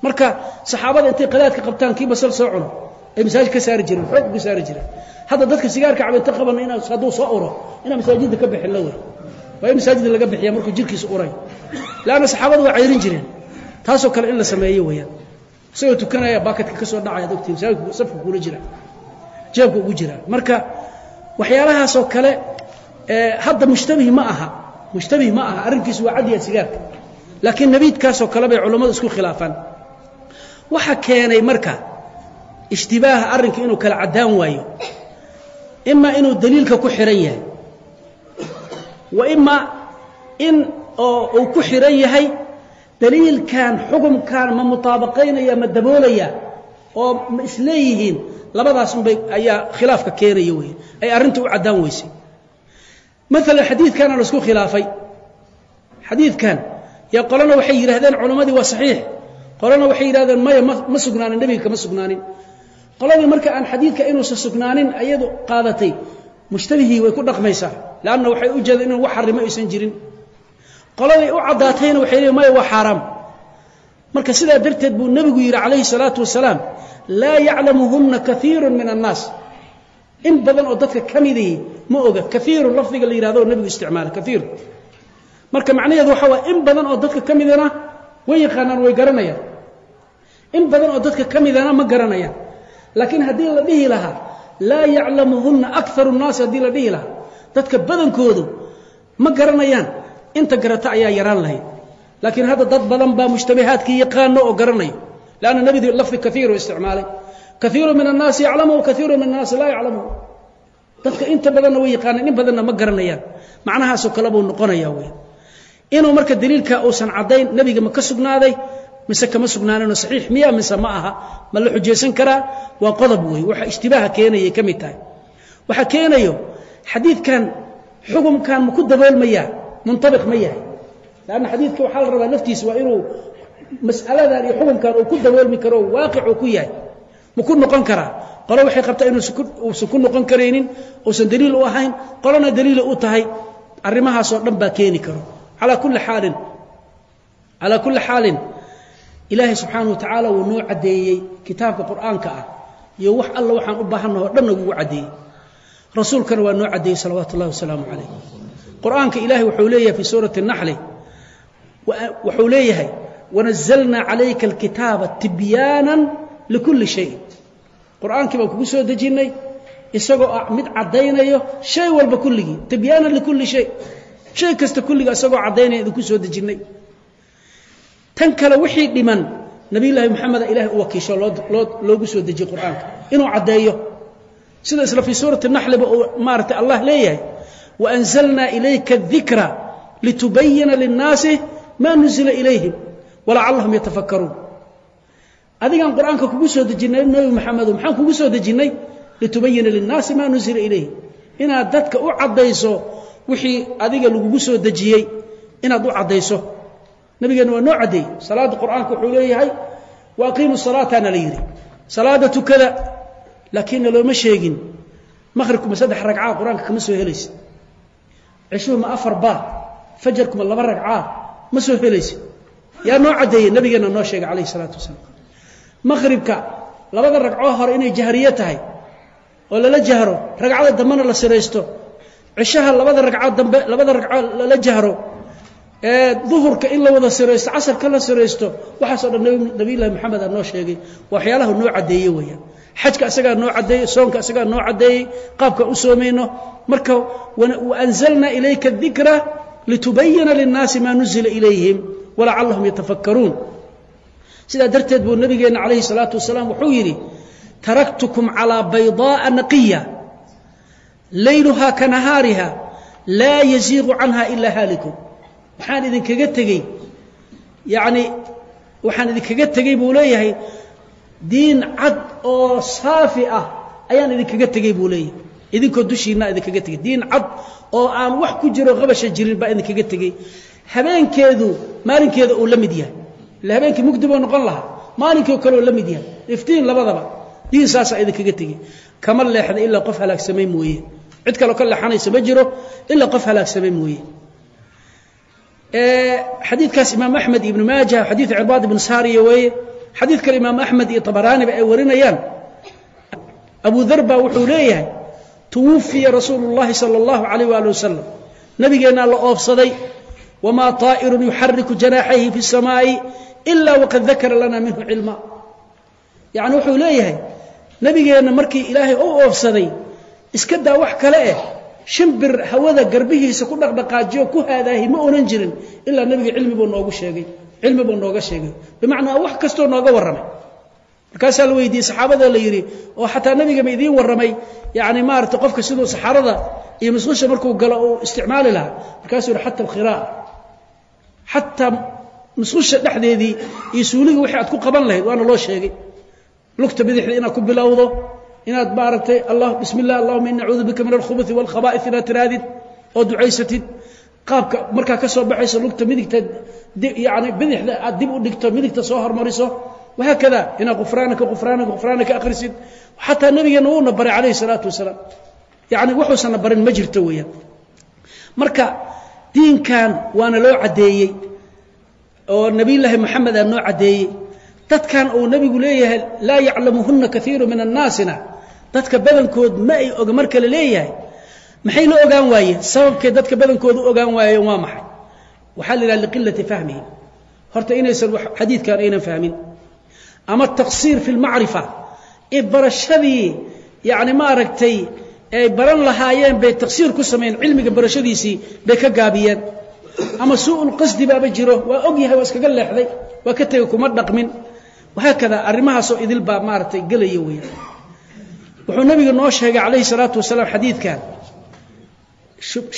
Marka saxaabada intay qadaadka qabtaan kii basal soo cuno. Ay masaajid ka saari jireen xoog uga saari jireen. Hadda dadka sigaarka caba inta qaban ina hadduu soo uro inaa masaajidda ka bixin la wey waa in masaajidda laga bixiya markuu jirkiisa uray leanna saxaabadu waa cayrin jireen. Taasoo kale in la sameeyo weeyaan. Isagoo tukanaya baakadka ka soo dhacaya ad masaajidku safka kuula jira jeebka ugu jira. Marka waxyaalahaasoo kale hadda mushtabih ma aha. Mushtabih ma aha. Arrinkiisu waa cadyaha sigaarka laakiin nabiidkaasoo kale bay culammadu isku khilaafaan. Waxa keenay marka ishtibaaha arrinka inuu kala caddaan waayo imaa inuu daliilka ku xihan yahay wa imaa in oo uu ku xihan yahay daliilkan xukumkan ma mutaabaqaynaya ma daboolaya oo ma isleeyihiin labadaas unbay ayaa khilaafka keenaya wey ay arrinta u caddaan weysay. Maalan xadiidkana la isku khilaafay. Xadiidkan yaa qolana waxay yidhaahdeen culammadii waa saxiix. Qolana waxay yidhahdeen maya ma sugnaanin nebiga kama sugnaanin. Qoladii marka aan xadiidka inuusan sugnaanin ayadu qaadatay. Mushtabihii way ku dhaqmaysaa leanna waxay u jeedeen inuu wax xarimo aysan jirin. Qoladay u caddaatayna waxay leeyiin maya waa xaaraam marka sidaa darteed buu nebigu yidhi calayhi salaatu wasalaam laa yaclamuhunna kaiiru min annaas. In badan oo dadka ka midii ma oga kaiiru lafdiga la yidhahdo nebigu isticmaala kaiiru marka macnaheedu waxa waay in badan oo dadka ka midana way yaqaanaan way garanayaan. In badan oo dadka ka midana ma garanayaan. Laakiin haddii la dhihi lahaa laa yaclamuhunna akaru nnaasi haddii la dhihi lahaa dadka badankoodu ma garanayaan. Inta garata ayaa yaraan lahayd laakiin hadda dad badan baa mushtabihaadkii yaqaano oo garanayo lanna nebidu lafdi kaiiru isticmaalay. Kaiiru min annaasi yaclamuhu kaiiru min annaasi laa yaclamuhu. Dadka inta badanna way yaqaanaan in badanna ma garanayaan. Macnahaasoo kale buu noqonaya wey inuu marka daliilka uusan caddayn nebiga ma ka sugnaaday mise kama sugnaaninoo saxiix miya mise ma aha ma la xujaysan karaa? Waa qodob wey waxa ishtibaaha keenayay ka mid tahay. Waxa keenayo xadiidkan xukumkan ma ku daboolmayaa muntabiq ma yahay lanna xadiidka waxaa la rabaa laftiisa waa inuu mas'aladan iyo xukumkan uu ku daboolmi karo waaqic uu ku yahay ma ku noqon karaa qolo waxay qabtaa inuusan ku noqon karaynin uusan daliil u ahayn qolona daliila u tahay arrimahaasoo dhan baa keeni karo calaa kulli xaalin calaa kulli xaalin ilaahay subxaana wa tacaala wuu noo caddeeyey kitaabka qur'aanka ah iyo wax alla waxaan u baahannaho dhan nagugu caddeeyey rasuulkana waa noo caddeeyey salawaatu ullahi wasalaamu calayh qur'aanka ilahay wuxuu leeyahay fii suurati اnaxli wuxuu leeyahay wanazalnaa calayka alkitaaba tibyaana likulli shayin qur'aankii baan kugu soo dejinnay isagoo ah mid caddaynayo shay walba kulligii tibyaanan likulli shay. Shay kasta kulliga isagoo caddaynaya idinku soo dejinnay tan kale wixii dhiman nabiyullaahi moxameda ilahay u wakiisho loo loogu soo dejiyey qur'aanka inuu caddeeyo. Sida isla fii suurati naxliba uu maaratay allah leeyahay waanzalnaa ilayka adikra litubayina linnaasi maa nuzila ilayhim walacallahum yatafakkaruun. Adigaan qur'aanka kugu soo dejinnay nebi moxamedo maxaan kugu soo dejinnay litubayina linnaasi maa nuzila ilayhim inaad dadka u caddayso wixii adiga lagugu soo dejiyey inaad u caddayso. Nabigeenna waa noo caddeeyey salaadda qur'aanka wuxuu leeyahay wa aqiimu salaataana la yidhi. Salaada tukada. Laakiinna looma sheegin maqhribkuma saddex ragcaa qur'aanka kama soo helaysa cishuhuma afar baa fajarkuma laba ragcaa ma soo helaysa yaa noo caddeeyey nabigeenna noo sheegay calayhi isalaatu wasalaam maqhribka labada ragcoo hore inay jahriye tahay oo lala jahro ragcada dambena la siraysto cishaha labada ragcoo dambe labada ragcoo lala jahro duhurka in la wada siraysto casarka la siraysto waxaasoo dhan nabiyullahi moxamed aa noo sheegay waxyaalaha noo caddeeye weeyaan. Xajka isagaa noo caddeeyey soonka isagaa noo caddeeyey qaabka u soomayno marka waanzalnaa ilayka dikra litubayina linnaasi maa nuzila ilayhim walacallahum yatafakkaruun sidaa darteed buu nabigeenna calayhi salaatu wasalaam wuxuu yidhi taraktukum calaa baydaa'a naqiya layluhaa ka nahaariha laa yaziiqu canha ilaa haalikum waxaan idinkaga tegey yacni waxaan idinkaga tegey buu leeyahay diin cad oo saafi ah ayaan idinkaga tegey buu leeyahay idinkoo dushiinaa idinkaga tegey diin cad oo aan wax ku jiro qabasha jirin baa idinkaga tegey habeenkeedu maalinkeeda uu la mid yahay. Ille habeenkii mugdi buu noqon lahaa. Maalinkii oo kale oo la mid yahay. Iftiin labadaba diin saasaa idinkaga tegey kama leexda ilaa qof halaagsamay mooye. Cid kaleo ka leexanaysa ma jiro ilaa qof halaagsamay mooye. Xadiidkaas imaam axmed ibnu maaja xadiid cirbaad ibnu saariya weeye. Xadiid kale imaam axmed iyo tabaraaniba ay warinayaan. Abu dar baa wuxuu leeyahay tuwufiya rasuulu اllahi salى اllahu alayh wali wasalam nabigeennaa la oofsaday wamaa طaa'irun yuxariku janaaxayhi fi الsamaa'i ila waqad dakara lana minhu cilma yacni wuxuu leeyahay nabigeenna markii ilaahay u oofsaday iska daa wax kale eh shimbir hawada garbihiisa ku dhaqdhaqaajiyo ku haadaahi ma ohan jirin ilaa nebiga cilmi buu noogu sheegay cilmi buu nooga sheegay bimacnaa wax kastoo nooga warramay markaasaa la weydiiyey saxaabada la yidhi oo xataa nebiga ma idiin warramay? Yacni maarata qofka siduu saxaarada iyo musqusha markuu galo uu isticmaali lahaa. Markaasuu yihi xata alkhiraa'a xataa musqusha dhexdeedii iyo suuligii wixii aad ku qaban lahayd waana loo sheegay. Lugta bidixda inaad ku bilowdo inaad maaragtay allah bismi illah allahuma ini acuudu bika min alkhubuثi wاlkhaba'is inaad tiraadid oo ducaysatid. Qaabka markaa ka soo baxayso lugta midigta yani bidixda aad dib u dhigto midigta soo hormariso wahaakada inaad qufraanaka qufraanaka qufraanaka akhrisid xataa nabigeenna wuuna baray calayhi الsalaatu wasalaam yani wuxuusanna barin ma jirto weeyaan marka diinkan waana loo caddeeyey oo nebiyullaahi moxamed aa noo caddeeyey dadkan uu nebigu leeyahay laa yaclamuhuna kaiiru min annaasina dadka badankood ma ay oga marka la leeyahay maxay la ogaan waayeen sababkay dadka badankooda u ogaan waayeen waa maxay waxaa la yidhaha liqilati fahmihim horta inaysan xadiidkan aynan fahmin ama taqsiir fi lmacrifa. Barashadii yacni maaragtay ay baran lahaayeen bay taqsiir ku sameeyeen cilmiga barashadiisii bay ka gaabiyeen. Ama suu'ul qasdi baaba jiro waa og waa iskaga leexday waa ka tegey kuma dhaqmin. Wahaakada arrimahaasoo idil baa maaragtay gelaya weeyaan. Wuxuu nabiga noo sheegay calayhi salaatu wasalaam xadiidkan.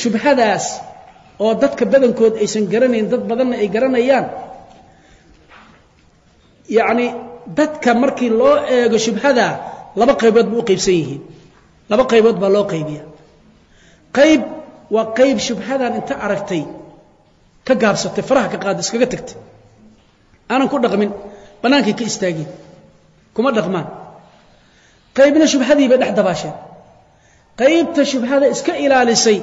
Shubhadaas oo dadka badankood aysan garanayn dad badanna ay garanayaan. Yacni dadka markii loo eego shubhadaa laba qaybood ba u qaybsan yihiin. Laba qaybood baa loo qaybiya qayb waa qayb shubhadan inta aragtay ka gaabsatay faraha ka qaada iskaga tagtay. Aanan ku dhaqmin bannaankay ka istaageen kuma dhaqmaan. Qaybna shubhadii bay dhex dabaasheen. Qaybta shubhada iska ilaalisay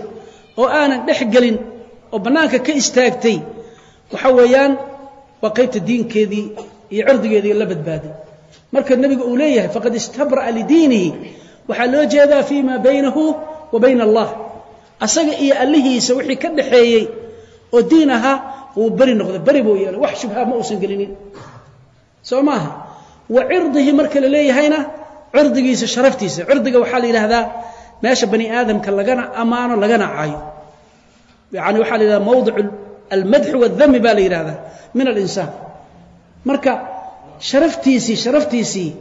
oo aanan dhex gelin oo bannaanka ka istaagtay waxa weeyaan waa qaybta diinkeedii iyo cirdigeedii la badbaaday marka nebigu uu leeyahay faqad istabra'a lidiinihi. Waxaa loo jeedaa fii ma baynahu wa bayna allah. Asaga iyo allihiisa wixii ka dhaxeeyey oo diin ahaa wuu beri noqday. Beri buu yeelay. Wax shubhaa ma uusan gelinin. Soo maaha wa cirdihi marka la leeyahayna cirdigiisa sharaftiisa. Cirdiga waxaa la yidhaahdaa meesha bani aadamka lagana ammaano lagana caayo. Yani waxaa la yidhahda mawdic almadxi waaldami baa la yidhahdaa min alinsaan marka sharaftiisii sharaftiisii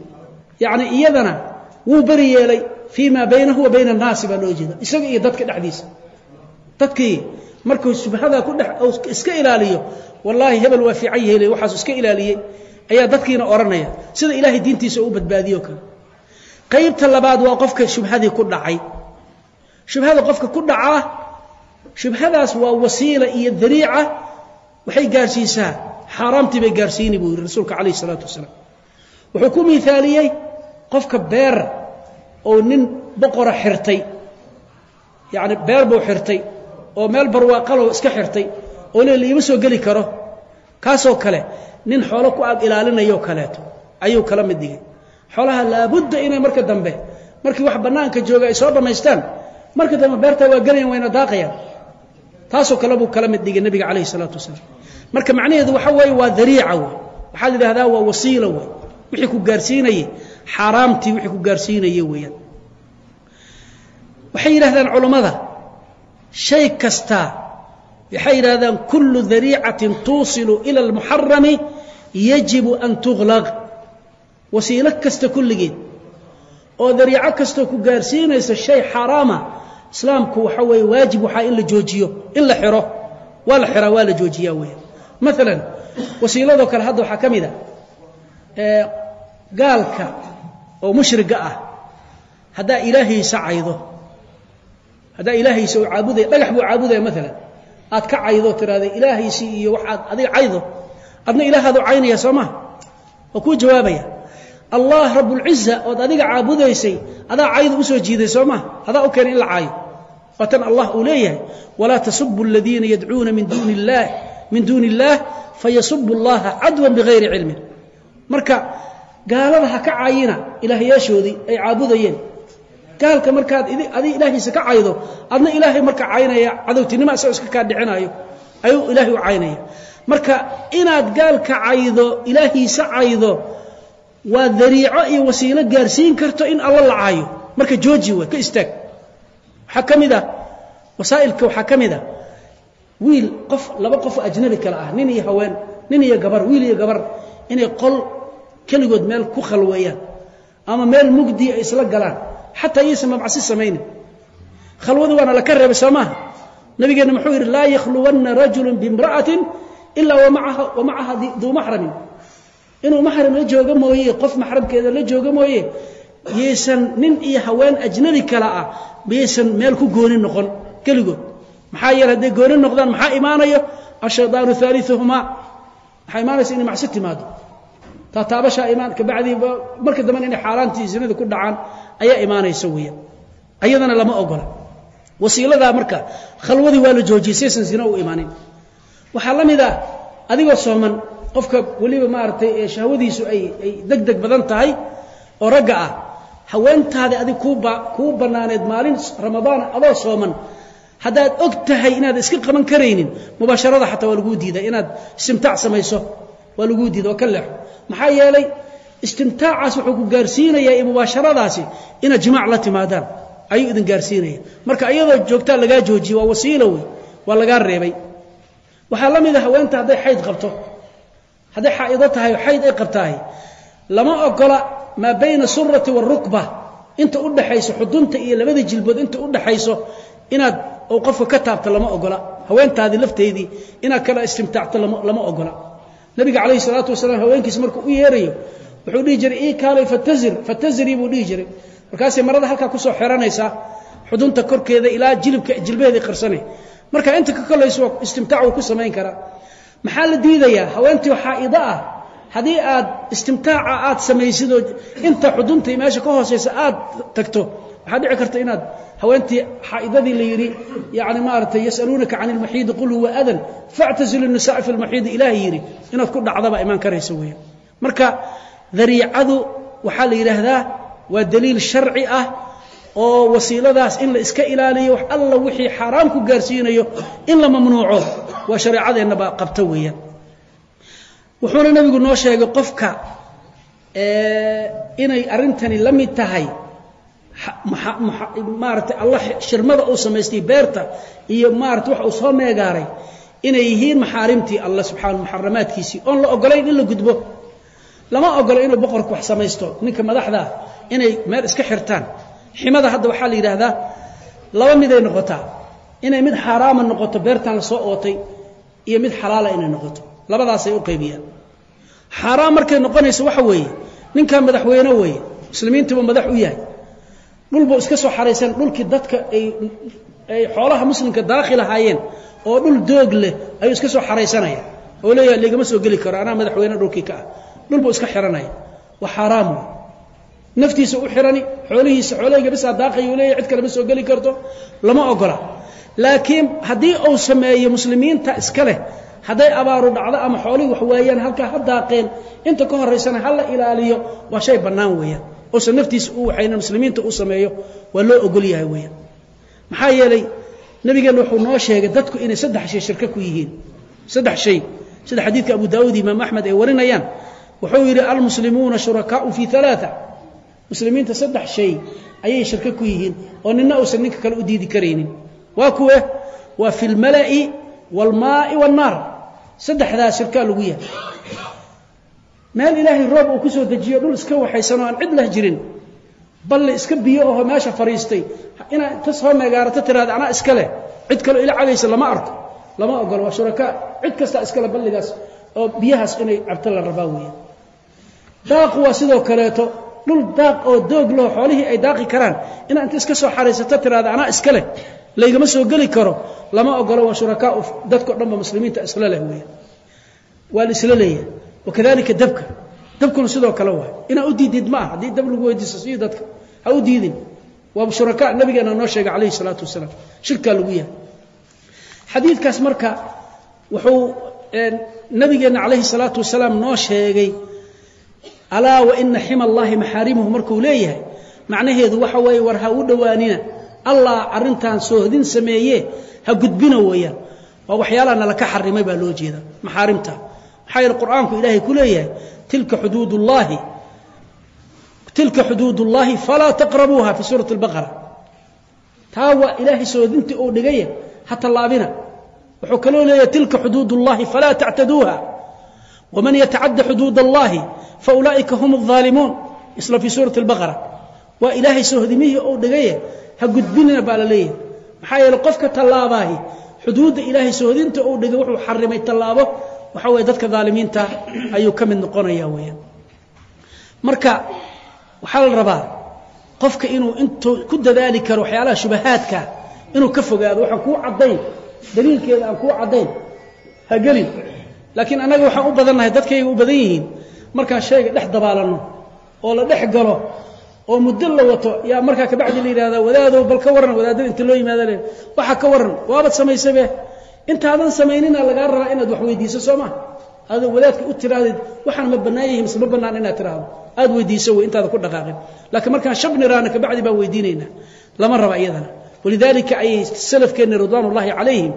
yani iyadana wuu beri yeelay fii ma baynahu wa bayna annaasi baa loo jeeda isaga iyo dadka dhexdiisa. Dadkii markuu shubhada ku dhex iska ilaaliyo wallaahi hebel waa fiican yahay waxaasu iska ilaaliyey ayaa dadkiina odhanaya sida ilaahay diintiisa u badbaadiyo kale qaybta labaad waa qofka shubhadii ku dhacay. Shubhada qofka ku dhacaa shubhadaas waa wasiila iyo dariica waxay gaarsiisaa xaaraamtii bay gaarsiini buu yidhi rasuulka calayh isalaatu wasalaam. Wuxuu ku miaaliyey qofka beer oo nin boqora xirtay. Yacni beer buu xirtay oo meel barwaaqalow iska xirtay oo le liima soo geli karo. Kaasoo kale nin xoolo ku ag ilaalinayoo kaleeto ayuu kala mid dhigay. Xoolaha laabudda inay marka dambe markii wax bannaanka jooga ay soo dhammaystaan marka dambe beertaa waa gelayan wayna daaqayaan taasoo kale buu kala mid dhigay nebiga calayhi isalaatu wasalaam. Marka macnaheedu waxa weeye waa dariica wey waxaa la yidhahdaa waa wasiila wey wixii ku gaarsiinayey xaaraamtii wixii ku gaarsiinayey weeyaan. Waxay yidhahdaan culammada shay kasta waxay yidhahdaan kullu dariicatin tuusilu ila almuxarami yajibu an tuglaq wasiilo kasta kulligeed oo dariico kastoo ku gaarsiinaysa shay xaaraama islaamku waxa weeye waajib waxaa in la joojiyo in la xiro waa la xiraa waa la joojiyaa weya maalan wasiiladoo kale hadda waxaa ka mid a gaalka oo mushriga ah haddaa ilaahaysa caydo haddaa ilaahaysa uu caabudaya dhagax buu caabudaya maalan aad ka caydo tiraahda ilaahaysi iyo waxaad adiga caydo adna ilaahaadu caynaya soo maha waa kuu jawaabaya allah rabbulciza ood adiga caabudaysay adaa cayda u soo jiiday soo maha adaa u keenay in la caayo waa allah uu leeyahay walaa tasubu aladiina yadcuuna min duuni illaah fayasubu allaha cadwan bigayri cilmin. Marka gaalada ha ka caayina ilaahyaashoodii ay caabudayeen. Gaalka markaad adig ilaahiisa ka caydo adna ilaahay marka caynaya cadowtinima isagoo iska kaa dhicinaayo ayuu ilaahay u caynaya. Marka inaad gaalka caydo ilaahiisa caydo waa dariico iyo wasiilo gaarsiin karto in alla la caayo. Marka jooji way ka istaag waxaa ka mid ah wasaa'ilka waxaa ka mid ah wiil qof laba qof ajnabi kale ah nin iyo haween nin iyo gabar wiil iyo gabar inay qol keligood meel ku khalweeyaan ama meel mugdi ay isla galaan xataa iyaysan mabcasi samaynin. Khalwadu waana laka reebay soo maaha nabigeenna muxuu yidhi laa yakhluwanna rajulu biimra'atin ilaa wa macaha duu maxramin inuu maxram la jooga mooye qof maxramkeeda la jooga mooye yaysan nin iyo haween ajnabi kale ah mayaysan meel ku gooni noqon. Keligood. Maxaa yeele hadday gooni noqdaan maxaa imaanayo? Ashaydaanu aaliuhumaa maxaa imaanaysa inay macsi timaado taataabashaa imaan kabacdii marka dambena inay xaaraantii zinada ku dhacaan ayaa imaanaysa weeyaan ayadana lama ogola. Wasiiladaa marka khalwadii waa la joojiyey saysan zina u imaanin. Waxaa la mid ah adigoo sooman qofka weliba maaragtay ee shahwadiisu ay ay deg deg badan tahay oo ragga ah haweentaada adig kuu bannaaneed maalin ramadaana adoo sooman. Haddaad og tahay inaad iska qaban karaynin mubaasharada xataa waa laguu diiday inaad istimtaac samayso waa laguu diida oo ka leexo maxaa yeelay istimtaacaas wuxuu ku gaarsiinayaa iyo mubaasharadaasi inaad jimaac la timaadaan. Ayuu idin gaarsiinaya. Marka iyadoo joogtaa lagaa joojiye waa wasiilo wey waa lagaa reebay. Waxaa la mid a haweenta hadday xayd qabto. Hadday xaa'ido tahay oo xayd ay qabtahay. Lama ogola maa bayna surati waarukba inta u dhaxayso xudunta iyo labada jilbood inta u dhaxayso inaad qofka ka taabto lama ogola. Haweentaadii lafteedii inaad kala istimtaacto lama ogola. Nabiga calayhi salaatu wasalaam haweenkiis markuu u yeerayo wuxuu dhihi jiray ii kaalay fatazir fatazirii buu dhihi jiray. Markaasay marada halkaa ku soo xiranaysaa xudunta korkeeda ilaa jilibka jilbaheedii qarsanay marka inta ka kolayso istimtaac wuu ku samayn karaa. Maxaa la diidayaa? Haweentii xaa'ido ah haddii aad istimtaaca aad samaysid oo inta xuduntai meesha ka hoosaysa aad tagto waxaa dhici karta inaad haweentii xaa'idadii la yidhi yani maaragtay yasaluunaka can ilmaxiidi qul huwa adan factazilu nisaaa fi lmaxiidi ilaahay yidhi inaad ku dhacdaba imaan karaysa weeyaan marka dariicadu waxaa la yidhaahdaa waa daliil sharci ah oo wasiiladaas in la iska ilaaliyo wax alla wixii xaaraam ku gaarsiinayo in la mamnuuco waa shareecadeennaba qabta weeyaan wuxuuna nebigu noo sheegay qofka inay arrintani la mid tahay maaragtay alla shirmada uu samaystay beerta iyo maarata wax uu soo meegaaray inay yihiin maxaarimtii alla subxaana muxaramaadkiisii. Oon la ogolayn in la gudbo. Lama ogolo inuu boqorku wax samaysto. Ninka madaxdaa inay meel iska xirtaan. Ximada hadda waxaa la yidhaahdaa laba miday noqotaa. Inay mid xaaraama noqoto beertan la soo ootay iyo mid xalaala inay noqoto labadaasay u qaybiyaan. Xaaraam markay noqonayso waxa weeye ninkaa madaxweyne weeye muslimiintiiba madax u yahay. Dhulbuu iska soo xaraysan dhulkii dadka ay ay xoolaha muslimka lahaayeen oo dhul doog leh ayuu iska soo xaraysanaya. Oo leeyahay ligama soo geli karo anaa madaxweyne dhulkii ka ah. Dhulbuu iska xihanaya waa xaaraam naftiisa u xihani xoolihiisa xoolahayga bisaa daaqayuu leeyahy cid kale ma soo geli karto. Lama ogola. Laakiin haddii uu sameeyo muslimiinta iska leh hadday abaaru dhacdo ama xoolihii wax waayaan halkaa ha daaqeen inta ka horaysana ha la ilaaliyo waa shay bannaan weeyaan. Uusan naftiisa u waxayna muslimiinta u sameeyo waa loo ogol yahay weeyaan. Maxaa yeelay nabigeenna wuxuu noo sheegay dadku inay saddex shay shirka ku yihiin. Saddex shay sida xadiidka abu daawuud imaam axmed ay warinayaan. Wuxuu yidhi almuslimuuna shurakaau fii alaaa muslimiinta saddex shay ayay shirko ku yihiin oo nina uusan ninka kale u diidi karaynin. Waa kuwe waa fi lmala'i waalmaai waannaar saddexdaas shirkaa lagu yahay. Meel ilaahay roob uu ku soo dejiyo dhul iska waxaysanoo aan cid lah jirin. Balle iska biyo oho meesha fadhiistay inaad inta soo meegaarato tiraada anaa iska leh. Cid kaloo ila cagaysa lama arko. Lama ogolo waa shurakaa cid kastaa iskale balligaas oo biyahaas inay cabto la rabaa weeyaan daaqu waa sidoo kaleeto. Dhul daaq oo doog laho xoolihii ay daaqi karaan. Inaad inta iska soo xaraysato tiraada anaa iska leh laygama soo geli karo lama ogolo waa shurakaa dadko dhanba muslimiinta isla leh weeyaan. Waa la isla leeyahay. Wakadalika dabka. Dabkuna sidoo kale waay inaa u diidid ma ah haddii dab lagu weydiisto sii dadka. Ha u diidin. Waa shurakaa nabigeena noo sheegay calayhi salaatu wasalaam. Shirkaa lagu yahay. Xadiidkaas marka wuxuu nabigeenna calayhi salaatu wasalaam noo sheegay alaa wa ina xima allaahi maxaarimuhu markuu leeyahay macnaheedu waxa weeye war ha u dhowaanina allah arrintan soohdin sameeye ha gudbina weeyaan waa waxyaalaha nalaka xarimay baa loo jeeda maxaarimta. Maxaa yeele qur'aanku ilaahay ku leeyahay tilka xuduud ullaahi tilka xuduud ullaahi falaa taqrabuuha fi suurati albaqara. Taa waa ilaahay soodintii uu dhigaya ha tallaabina. Wuxuu kaloo leeyahay tilka xuduud ullahi falaa tactaduuha. Waman yatacadda xuduud allahi faulaa'ika hum alظaalimuun isla fii suurati albaqara. Waa ilaahay soohdimihii uu dhigaya ha gudbinina baa la leeyahay. Maxaa yeele qofka tallaabaahi xuduudda ilaahay soohdinta uu dhigay wuxuu xarimay tallaabo. Waxa weeye dadka dhaalimiinta ayuu ka mid noqonaya weeyaan marka waxaa la rabaa qofka inuu intuu ku dadaali karo waxyaalaha shubahaadka inuu ka fogaado waxaan kuu caddayn daliilkeeda aan kuu caddayn ha gelin. Laakiin annaga waxaan u badannahay dadkayga u badan yihiin markaan shayga dhex dabaalanno oo la dhex galo oo muddo la wato yaa markaa kabacdi la yidhahda wadaadow bal ka waran wadaadada inta loo yimaada le waxa ka waran waabaad samaysabe intaadan samaynina lagaa rabaa inaad wax weydiiso soo maa ado wadaadka u tirahdid waxaan ma bannaan yahi mise ma bannaan inaad tiraahdo. Aad weydiiso wey intaada ku dhaqaaqin. Laakiin markaan shab niraana kabacdi baan weydiinaynaa lama raba iyadana. Walidaalika ayay salafkeenni ridwaan ullaahi calayhim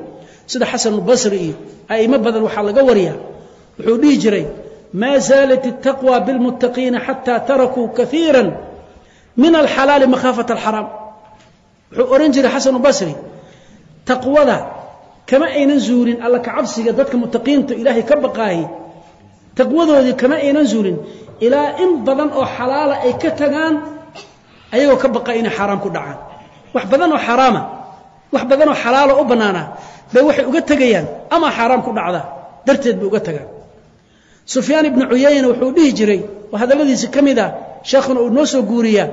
sida xasanulbasri iyo a'imo badan waxaa laga wariyaa. Wuxuu dhihi jiray maa zaalat itaqwa bilmuttaqiina xataa tarakuu kaiira min alxalaali makhaafata alxaraam. Wuxuu odhan jiray xasanu basri taqwada kama aynan zuulin alla kacabsiga dadka mutaqiinta ilaahay ka baqaahi taqwadoodii kama aynan zuulin ilaa in badan oo xalaala ay ka tagaan ayagoo ka baqa inay xaaraam ku dhacaan. Wax badan oo xaraama wax badan oo xalaalo u bannaanaa bay waxay uga tegayaan ama xaaraam ku dhacda darteed bay uga tagaan. Sufyaan ibnu cuyayna wuxuu dhihi jiray oo hadalladiisi ka mid a sheekhuna uu noo soo guuriyaa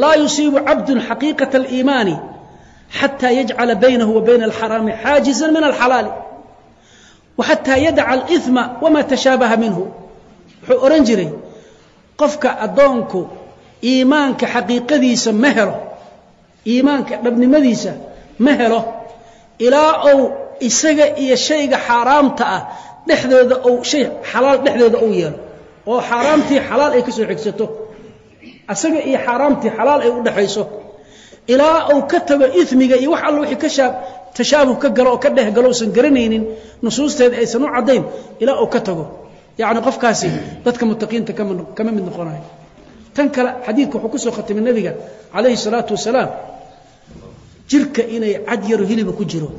laa yusiibu cabdun xaqiiqata aliimaani xatى yجcala baynahu wa bayna alxaraami xaajiزa min alxalaali waxataa yadaca alإثma wama tashaabaha minhu wuxuu odhan jiray qofka addoonku iimaanka xaqiiqadiisa ma helo iimaanka dhabnimadiisa ma helo ilaa uu isaga iyo shayga xaaraamta ah dhexdooda ou shay xalaal dhexdooda uu yeelo oo xaaraamtii xalaal ay ka soo xigsato isaga iyo xaaraamtii xalaal ay u dhexayso ilaa uu ka tago ismiga iyo wax alla wixii ka shaab tashaabuh ka galo oo ka dhex galo uusan garanaynin nusuusteeda aysan u caddayn ilaa uu ka tago. Yacni qofkaasi dadka mutaqiinta kama mid noqonayo tan kale xadiidka wuxuu ku soo khatimay nebiga calayhi salaatu wasalaam jirka inay cad yaro hiliba ku jiro.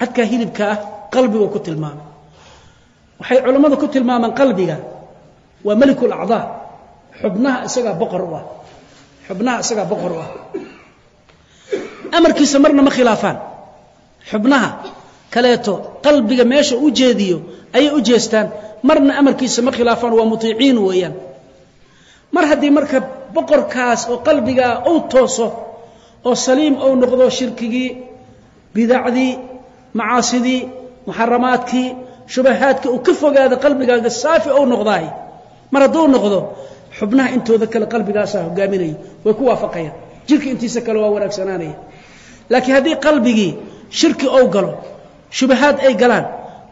Cadkaa hilibka ah qalbigu ku tilmaamay. Waxay culammadu ku tilmaamaan qalbiga. Waa meliku lacdaa xubnaha isagaa boqor u ah. Xubnaha isagaa boqor u ah. Amarkiisa marna ma khilaafaan. Xubnaha kaleeto qalbiga meesha u jeediyo ayay u jeestaan. Marna amarkiisa ma khilaafaan waa mutiiciin weeyaan. Mar haddii marka boqorkaas oo qalbigaa uu tooso oo saliim ou noqdo shirkigii bidacdii macaasidii muxaramaadkii shubahaadkii uu ka fogaado qalbigaaga saafi ou noqdaay. Mar hadduu noqdo xubnaha intooda kale qalbigaasaa hogaaminaya way ku waafaqayaan. Jirka intiisa kale waa wanaagsanaanaya. Laakiin haddii qalbigii shirki ou galo shubahaad ay galaan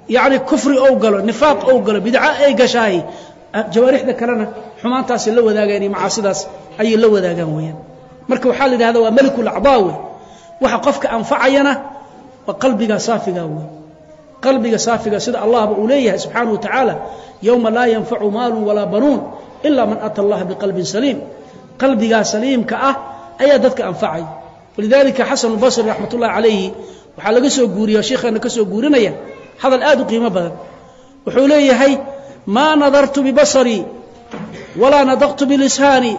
yacni kufri ou galo nifaaq ou galo bidco ay gashaay jawaarixda kalena xumaantaasi la wadaagaan iyo macaasidaas ayay la wadaagaan weeyaan. Marka waxaa la yidhahda waa melikul acdaa wey waxa qofka anfacayana waa qalbiga saafiga wey qalbiga saafiga sida allahba uu leeyahay subxaanahu wa tacaala yowma laa yanfacu maalun walaa banuun ilaa man ata allaha biqalbin saliim. Qalbigaa saliimka ah ayaa dadka anfacaya walidaalika xasan basri raxmat ullahi calayhi waxaa laga soo guuriya sheikheena ka soo guurinaya hadal aad u qiimo badan. Wuxuu leeyahay maa nadartu bibasarii walaa nadaqtu bilisaani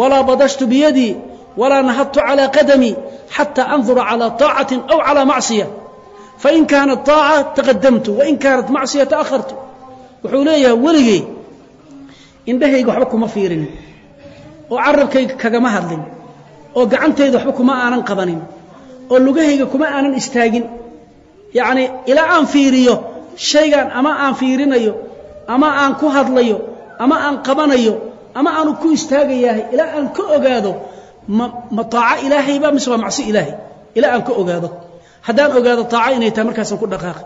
walaa badashtu biyadii walaa nahadtu calaa qadamii xataa andura calaa طaacatin aw calaa macsiya. Fain kaanat طaaca taqadamtu wain kaanat macsiya ta'ahartu wuxuu leeyahay weligey indhahayga waxba kuma fiirinin oo carabkayga kagama hadlin oo gacantayda waxba kuma aanan qabanin oo lugahayga kuma aanan istaagin. Yacnii ilaa aan fiiriyo shaygan ama aan fiirinayo ama aan ku hadlayo ama aan qabanayo ama aanu ku istaagayahay ilaa aan ka ogaado ma ma taaco ilaahayba mise waa macsi ilaahay? Ilaa aan ka ogaado. Haddaan ogaado taaco inay tahay markaasaan ku dhaqaaqi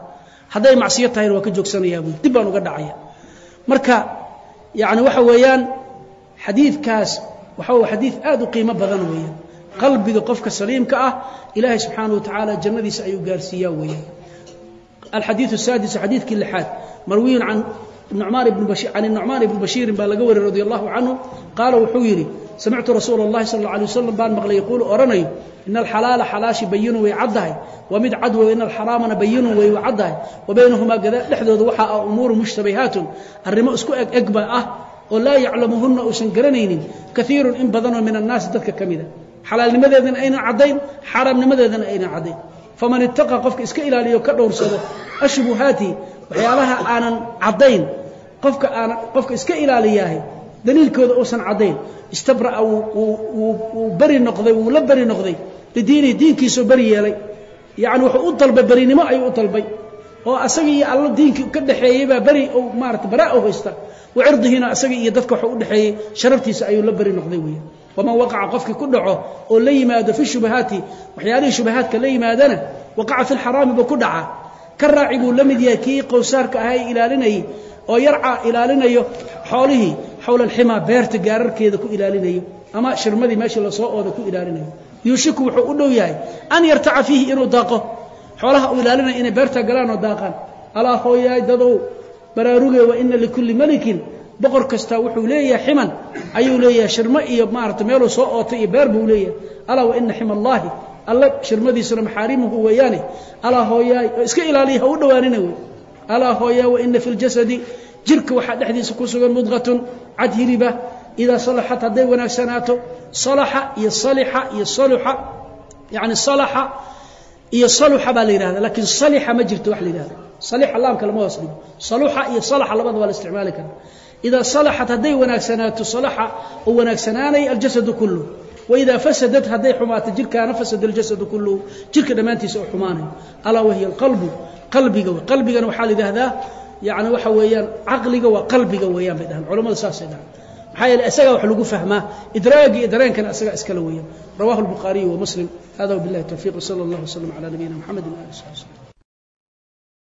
hadday macsiyo tahayna waa ka joogsanayaa buui dib baan uga dhacaya. Marka yacni waxa weeyaan xadiidkaas waxa uu xadiid aad u qiimo badan weeyaan. Qalbiga qofka saliimka ah ilaahay subxaanahu wa tacaala jannadiisa ayuu gaarsiiyaa weeyaan. Alxadiidu saadisu xadiidkii lixaad marwiyin can nucmaan ibn bashiir can nucmaan ibni bashiirin baa laga wariy radi allahu canhu qaala wuxuu yidhi samictu rasuula اllahi sal اlla alay wasalam baan maqlay yaquulu odhanayo ina alxalaala xalaashi bayinun way caddahay wa mid cad wey ina alxaraamana bayinun way caddahay wa baynahumaa dhexdooda waxaa ah umuuru mushtabihaatun arrimo isku eg egba ah oo laa yaclamuhunna uusan garanaynin kaiirun in badanoo min annaasi dadka ka mida xalaalnimadeedana aynan caddayn xaaraamnimadeedana aynan caddayn. Faman ittaqa qofka iska ilaaliyo ka dhowrsado ashbuhaati waxyaalaha aanan caddayn qofka aanan qofka iska ilaaliyahay daliilkooda uusan caddayn. Istabra'a wuu beri noqday wuu la beri noqday. Lidiinihi diinkiisuu beri yeelay. Yacni wuxuu u dalbay berinimo ayuu u dalbay. Oo asaga iyo alla diinkii ka dhexeeyey baa beri maarata baraa u haysta wa cirdihina asaga iyo dadka waxuu u dhexeeyey sharaftiisa ayuu la beri noqday weeye waman waqaca qofkii ku dhaco oo la yimaado fi shubahaati waxyaalihii shubahaadka la yimaadana waqaca fi lxaraami buu ku dhacaa ka raaci buu la mid yahay kii qowsaarka ahaa ee ilaalinayay oo yarca ilaalinayo xoolihii xowla alximaa beerta gaararkeeda ku ilaalinayo ama shirmadii meeshii la soo ooda ku ilaalinayo. Yuushiku wuxuu u dhow yahay an yartaca fiihi inuu daaqo. Xoolaha uu ilaalinaya inay beerta galaan oo daaqaan. Alaa hooyaay dadow baraaruge wa ina likulli melikin boqor kastaa wuxuu leeyahay ximan ayuu leeyahay shirmo iyo maarata meeluu soo ootay iyo beer buu leeyahay. Alaa wa ina xima allaahi alla shirmadiisuna maxaarimuhu weeyaane. Alaa hooyaay oo iska ilaaliya ha u dhowaanina wey. Alaa hooyaa wa ina fi ljasadi jirka waxaa dhexdiisa ku sugan mudqatun cad hiliba idaa salaxat hadday wanaagsanaato salaxa iyo salixa iyo saluxa yacni salaxa iyo saluxa baa la yidhahda laakiin salixa ma jirto wax la yidhahda salixa laamka lama hoos dhigo. Saluxa iyo salaxa labada waa la isticmaali karaa. Idaa salaxat hadday wanaagsanaato salaxa oo wanaagsanaanaya aljasadu kulluh waidaa fasadat hadday xumaato jirkaana fasada aljasadu kulluhu jirka dhammaantiisa oo xumaanayo. Alaa wahiya alqalbu. Qalbiga qalbigana waxaa la yidhaahdaa yacni waxa weeyaan caqliga waa qalbiga weeyaan bay dhahaan culamada saasay dhahaan. Maxaa yeele isagaa wax lagu fahmaa idraagii dareenkana isagaa iskala weeyaan. Rawahu albukhaariyu wa muslim. Hada wabillahi tawfiiq. Wsala allah wslam cala nabiyina mxamedi waali sabi wslm